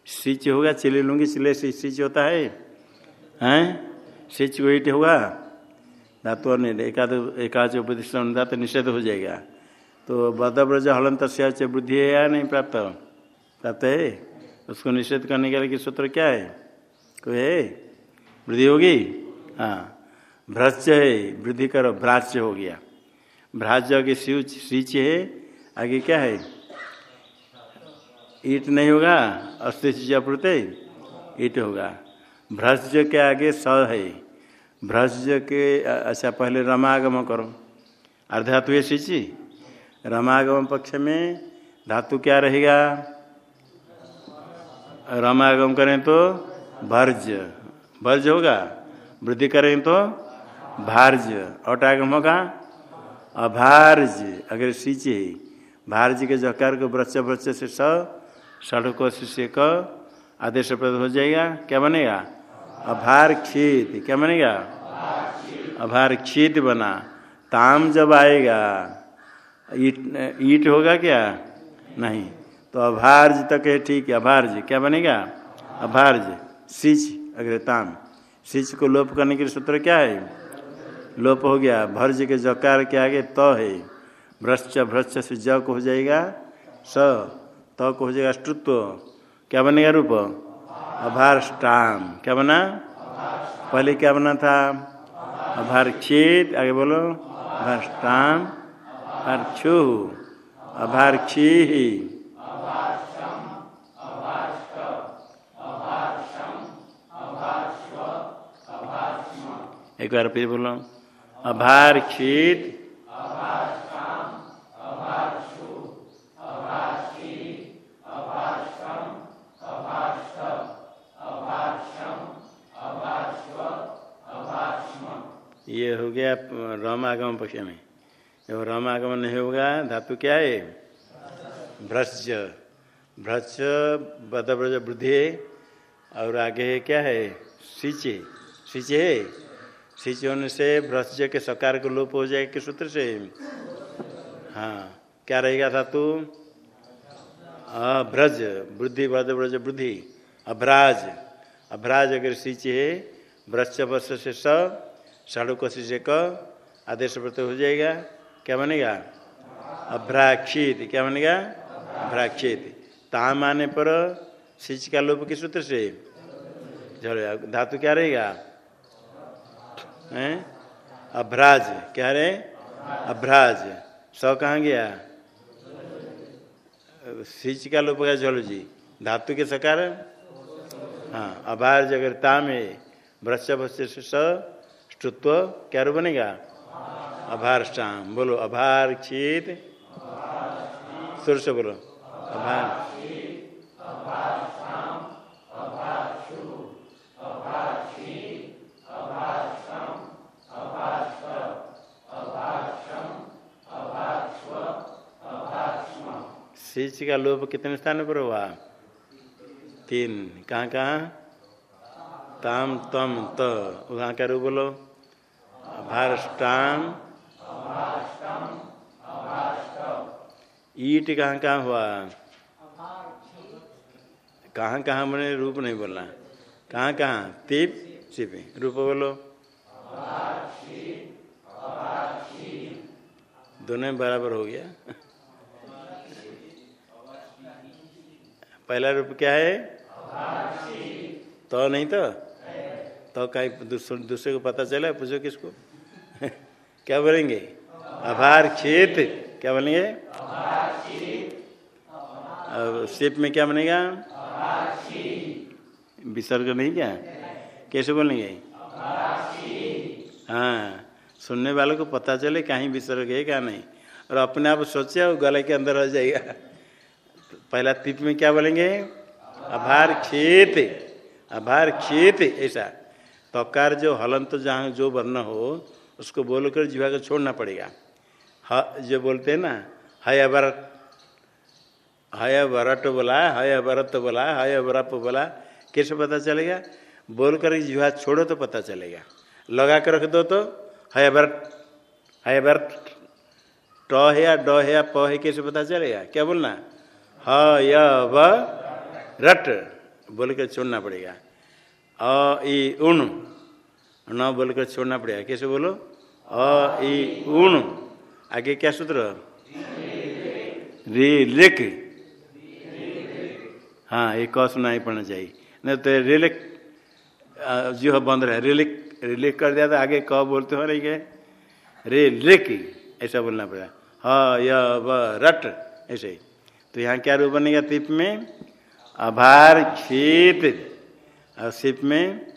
सिच होगा चिले लूँगी चिले से सिच होता है। हैं? सिच वेट होगा, धातु एकाद एकाच उपदिष्ट धातु निषेध हो जाएगा। तो बदब्रज हलंत से वृद्धि है या नहीं प्राप्त? प्राप्त है। उसको निषेध करने के लिए सूत्र क्या है? कोई है? वृद्धि होगी? हाँ। भ्रस्य है, वृद्धि करो भ्राच्य हो गया। भ्राज्य के सिच है, आगे क्या है? ईट नहीं होगा अस्थित प्रत्यय ईट होगा। भ्रज्य के आगे स है। भ्रज्य के अच्छा पहले रमागम करो। अर्धातु है सिंची रमागम पक्ष में धातु क्या रहेगा? रमागम करें तो भर्ज। भर्ज होगा। वृद्धि करें तो भारज, औटागम होगा? अभार्ज, अगर सींचे। भारज के जकार को वृक्ष वृक्ष से स सड़क शिष्य क, आदेश प्रद हो जाएगा। क्या बनेगा? अभार खेत क्या बनेगा? अभार खेत बना। ताम जब आएगा, ईट ईट होगा क्या? नहीं। तो अभार्ज तक है ठीक है। अभार्ज। क्या बनेगा? अभार्ज। सिच अग्र ताम सिच को लोप करने के लिए सूत्र क्या है? लोप हो गया। भर्ज के जकार के आगे त तो है। भ्रश्च भ्रश्च से ज को हो जाएगा, स, त तो को हो जाएगा अष्टुत्व क्या बनेगा रूप? अभारष्टाम क्या बना? पहले क्या बना था? अभारक्षित आगे बोलो। अभारष्टाम अभारक्षु अभारक्षी एक बार फिर बोलो। अभारक्षित ये हो गया, रम आगम पक्ष में। जब आगमन नहीं होगा, धातु क्या है? भ्रश्च। भ्रश्च बदब्रज वृद्धि, और आगे क्या है? सिंचे। सिंचे है? सिच से भ्रष्य के सकार को लोप हो जाए, किस सूत्र से? हाँ क्या रहेगा धातु अभ्रज वृद्धि व्रज व्रज वृद्धि अभ्राज। अभ्राज अगर सिच है वृक्ष वर्ष से स षाणु से क, आदेश व्रत हो जाएगा। क्या बनेगा? अभ्राक्षित। क्या बनेगा? अभ्राक्षित। ताम आने पर सिच का लोप किस सूत्र से? धातु क्या रहेगा? हैं? अभ्राज, क्या रहे अभ्राज। स कहाँ गया? सिच का लोप का झोल जी धातु के सकार? हाँ अभार अगर ताम है वृक्ष भस्य स्तुत्व, क्या रू बनेगा? अभार शाम बोलो, अभार क्षित। सुर से बोलो। अभार। सिच का लोभ कितने स्थान पर हुआ? तीन। कहाँ कहाँ? ताम, तम, त। वहाँ क्या रू बोलो। अभारष्टाम। ईट कहाँ कहाँ हुआ? कहाँ कहाँ मैंने रूप नहीं बोला कहाँ कहाँ? तिप सिप रूप बोलो। दोनों बराबर हो गया। पहला रूप क्या है? तो नहीं तो? तो कहीं दूसरे को पता चला पूछो किसको? क्या बोलेंगे? आभार खेत क्या बोलेंगे? अब शेप में क्या बनेगा? विसर्ग नहीं क्या? कैसे बोलेंगे? हाँ सुनने वालों को पता चले कहीं विसर्ग है क्या नहीं। और अपने आप सोचे और गले के अंदर रह जाएगा। पहला तिप में क्या बोलेंगे? आभार खेत। आभार खेत, ऐसा। तकार जो हलंत जहाँ जो वर्ण हो, उसको बोलकर जीवा को छोड़ना पड़ेगा। ह, जो बोलते हैं ना, हय भरत हय भरत बोला, हय भरत बोला, हय बरप बोला, कैसे पता चलेगा? बोल कर जीवा छोड़ो तो पता चलेगा। लगा कर रख दो तो हय भरत हय भरत ट है या ड है या प है, कैसे पता चलेगा? क्या बोलना? ह रट. बोल कर छोड़ना पड़ेगा। अ ई उण. न बोलकर छोड़ना पड़ेगा। कैसे बोलो? अ ई उण. आगे क्या सूत्र? रे लेक हाँ ये क सुनाई पड़ना चाहिए। नहीं तो रेलिक जो बंद रहे। रेलिक रेलिक कर दिया तो आगे क बोलते हो नहीं के रे लेक ऐसा बोलना पड़ेगा। ह रट. ऐसे ही। तो यहाँ क्या रूप बनेगा तिप में? अभार खेत और सिप में?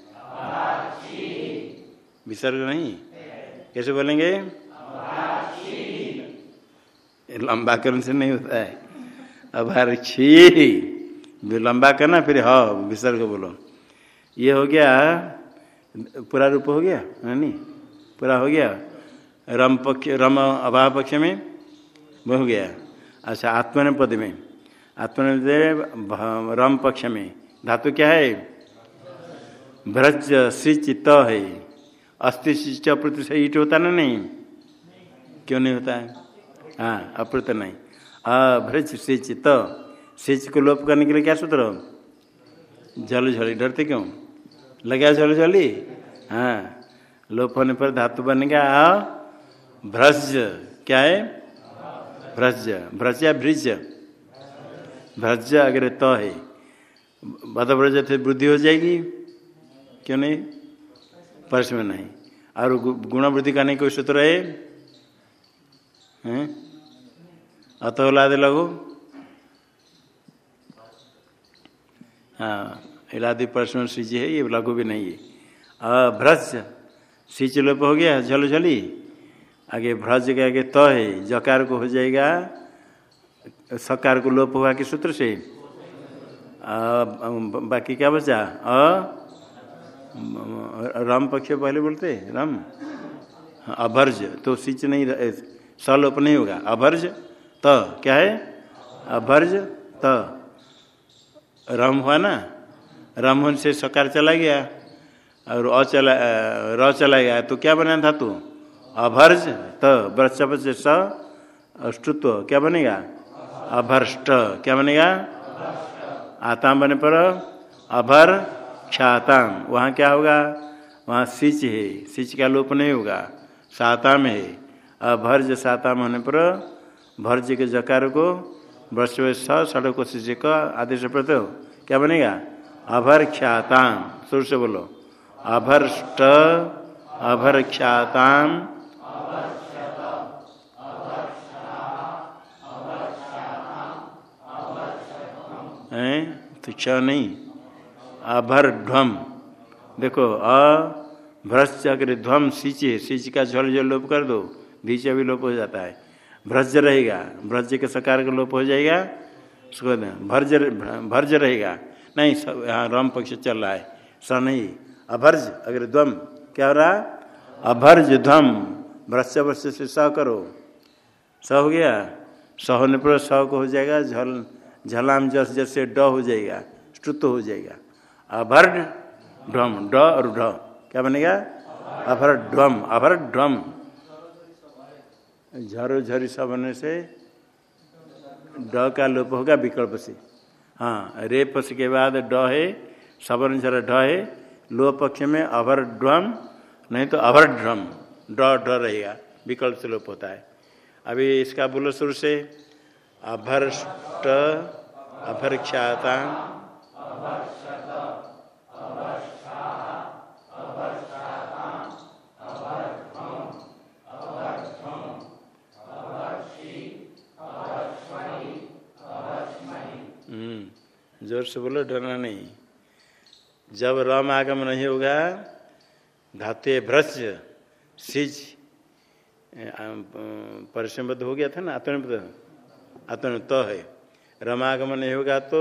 विसर्ग नहीं। कैसे बोलेंगे? लंबा करने से नहीं होता है। आभार छी लंबा करना, फिर ह, विसर्ग बोलो। ये हो गया, पूरा रूप हो गया नहीं? पूरा हो गया। रम पक्ष, रम अभाव पक्ष में, वो हो गया। अच्छा आत्मन पद में आत्मन रम पक्ष में धातु क्या है? भ्रज सिच, त है। अस्थि, सिच अप्रत से ईट होता ना नहीं? क्यों नहीं होता है? हाँ अप्रत नहीं। अभ्रज सिच, त। सिच को लोप करने के लिए क्या सूत्र? झल झली डरते क्यों? लगा झल झली हाँ। लोप होने पर धातु बनेगा भ्रज क्या है? भ्रज भ्रज या भ्रिज भ्रज अगर त है बदव्रज थे वृद्धि हो जाएगी क्यों नहीं परस में नहीं और गुण वृद्धि करने कोई सूत्र है अतः लादे लगो हाँ इलादी परसम सिंच है ये लघु भी नहीं है अभ्रज सिंच लोप हो गया झल झली आगे भ्रज के आगे त तो है, जकार को हो जाएगा, सकार को लोप हुआ कि सूत्र से? बाकी क्या बचा? अ, राम पक्ष पहले बोलते राम? अभर्ज तो सिंच नहीं सलोप नहीं होगा। अभर्ज, त, क्या है? अभर्ज, त। रम हुआ ना? रम से सकार चला गया, और अ चला र चला गया तो क्या बना धातु अभर्ज, त वृक्ष से स अष्टुत्व, क्या बनेगा? अभर्ष्ट, क्या बनेगा? आताम बने पर अभर क्षाताम, वहाँ क्या होगा? वहाँ सिच है, सिच का लोप नहीं होगा, साताम है। अभर्ज साताम होने पर भर्ज के जकार को स, सड़क को सिच का आदेश प्रत्यय क्या बनेगा? अभर ख्याताम सुर से बोलो। अभर्ष्ट, अभर ख्याताम तो च नहीं। अभरध्वम। देखो, अ भ्रष्ट अगर ध्वम सिंचे सिंच का झल जो लोप कर दो धीचे भी लोप हो जाता है। भ्रज रहेगा। भ्रज के सकार का लोप हो जाएगा। उसको भर्ज भर्ज रहेगा। नहीं सब यहाँ रम पक्ष चल रहा है। स नहीं। अभर्ज, अगर ध्वम, क्या हो रहा? अभर्ज ध्वम। भ्रष्ट वर्ष से स करो। स हो गया? स होने पर स को हो जाएगा, झल, झलाम जस जैसे ड हो जाएगा, स्तुत हो जाएगा। अभर ढम ड और ढ। क्या बनेगा? अभर ढम अभर ढम झरो झरी सब होने से ड का लोप होगा विकल्प से। हाँ रे पक्ष के बाद ड है सवर्ण झर ढ है लो पक्ष में अभर ड्रम नहीं तो अभर ड्रम ड ड रहेगा विकल्प लोप होता है। अभी इसका बोलो शुरू से, अभर्ष्ट, अभर्क्षाता ज़ोर से बोलो, डरना नहीं। जब रम आगम नहीं होगा धातु भ्रश सिज परिश्रमबद्ध हो गया था ना आत्मनिबद्ध आत्म तो है। रमागमन नहीं होगा तो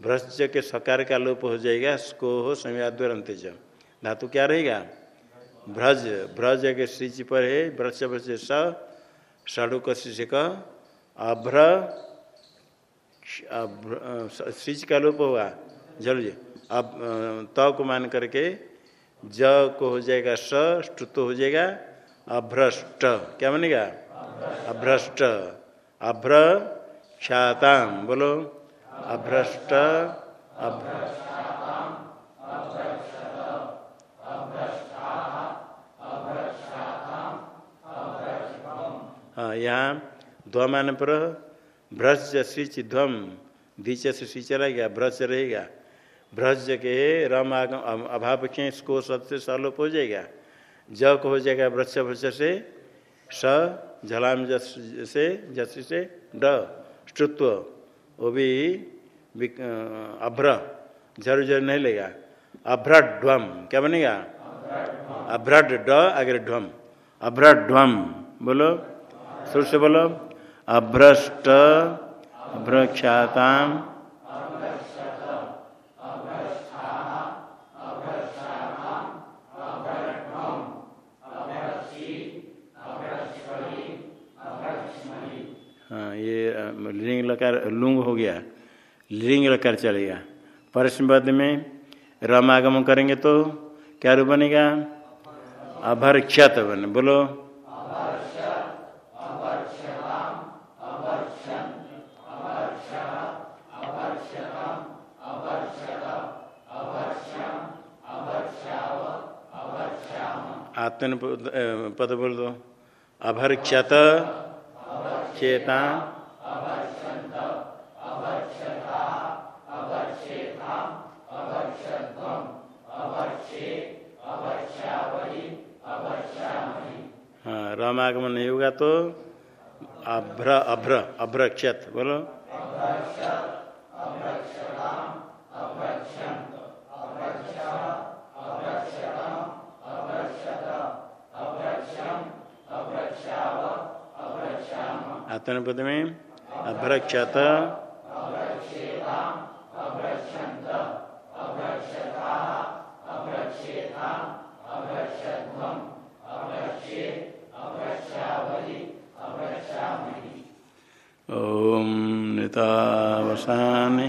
भ्रष्ट के सकार का लोप हो जाएगा स्को हो अंत्यज धातु क्या रहेगा? भ्रज भ्रज के सिच पर है भ्रश भ्रज स, षडुक शिशिक अभ्र सिच का लोप होगा। ज़रूर अब त को मान करके ज को हो जाएगा स स्तुत हो जाएगा अभ्रष्ट। क्या बनेगा? अभ्रष्ट। अभ्र ख्याताम बोलो। अभ्रष्ट। हाँ यहाँ ध्वमान पर भ्रज सिच ध्वम धीच से सिंच रहेगा भ्रज रहेगा। भ्रज के रम आगम अभाव के इसको सबसे सलोप हो जाएगा। जक हो जाएगा वृक्ष वृक्ष से, स झलाम जस से जस से, ड स्तुत्व वो भी अभ्र। झर झर नहीं लेगा। अभ्रड्वम क्या बनेगा? अभ्रड ड अगर ध्वम अभ्रड्वम बोलो। सुर से बोलो। अभ्रष्ट। अभ्रख्याताम लिंग लकार लुंग हो गया लिंग लकार चलेगा। परस्मद में रम आगमन करेंगे तो क्या रूप बनेगा? अभर क्षत बने, बोलो। आत्म पद बोल दो। अभर क्षत चेता हाँ नहीं होगा तो अभ्र अभ्र अभ्र क्षत बोलो। आत्मपद में अभ्रक्षत। नितावसाने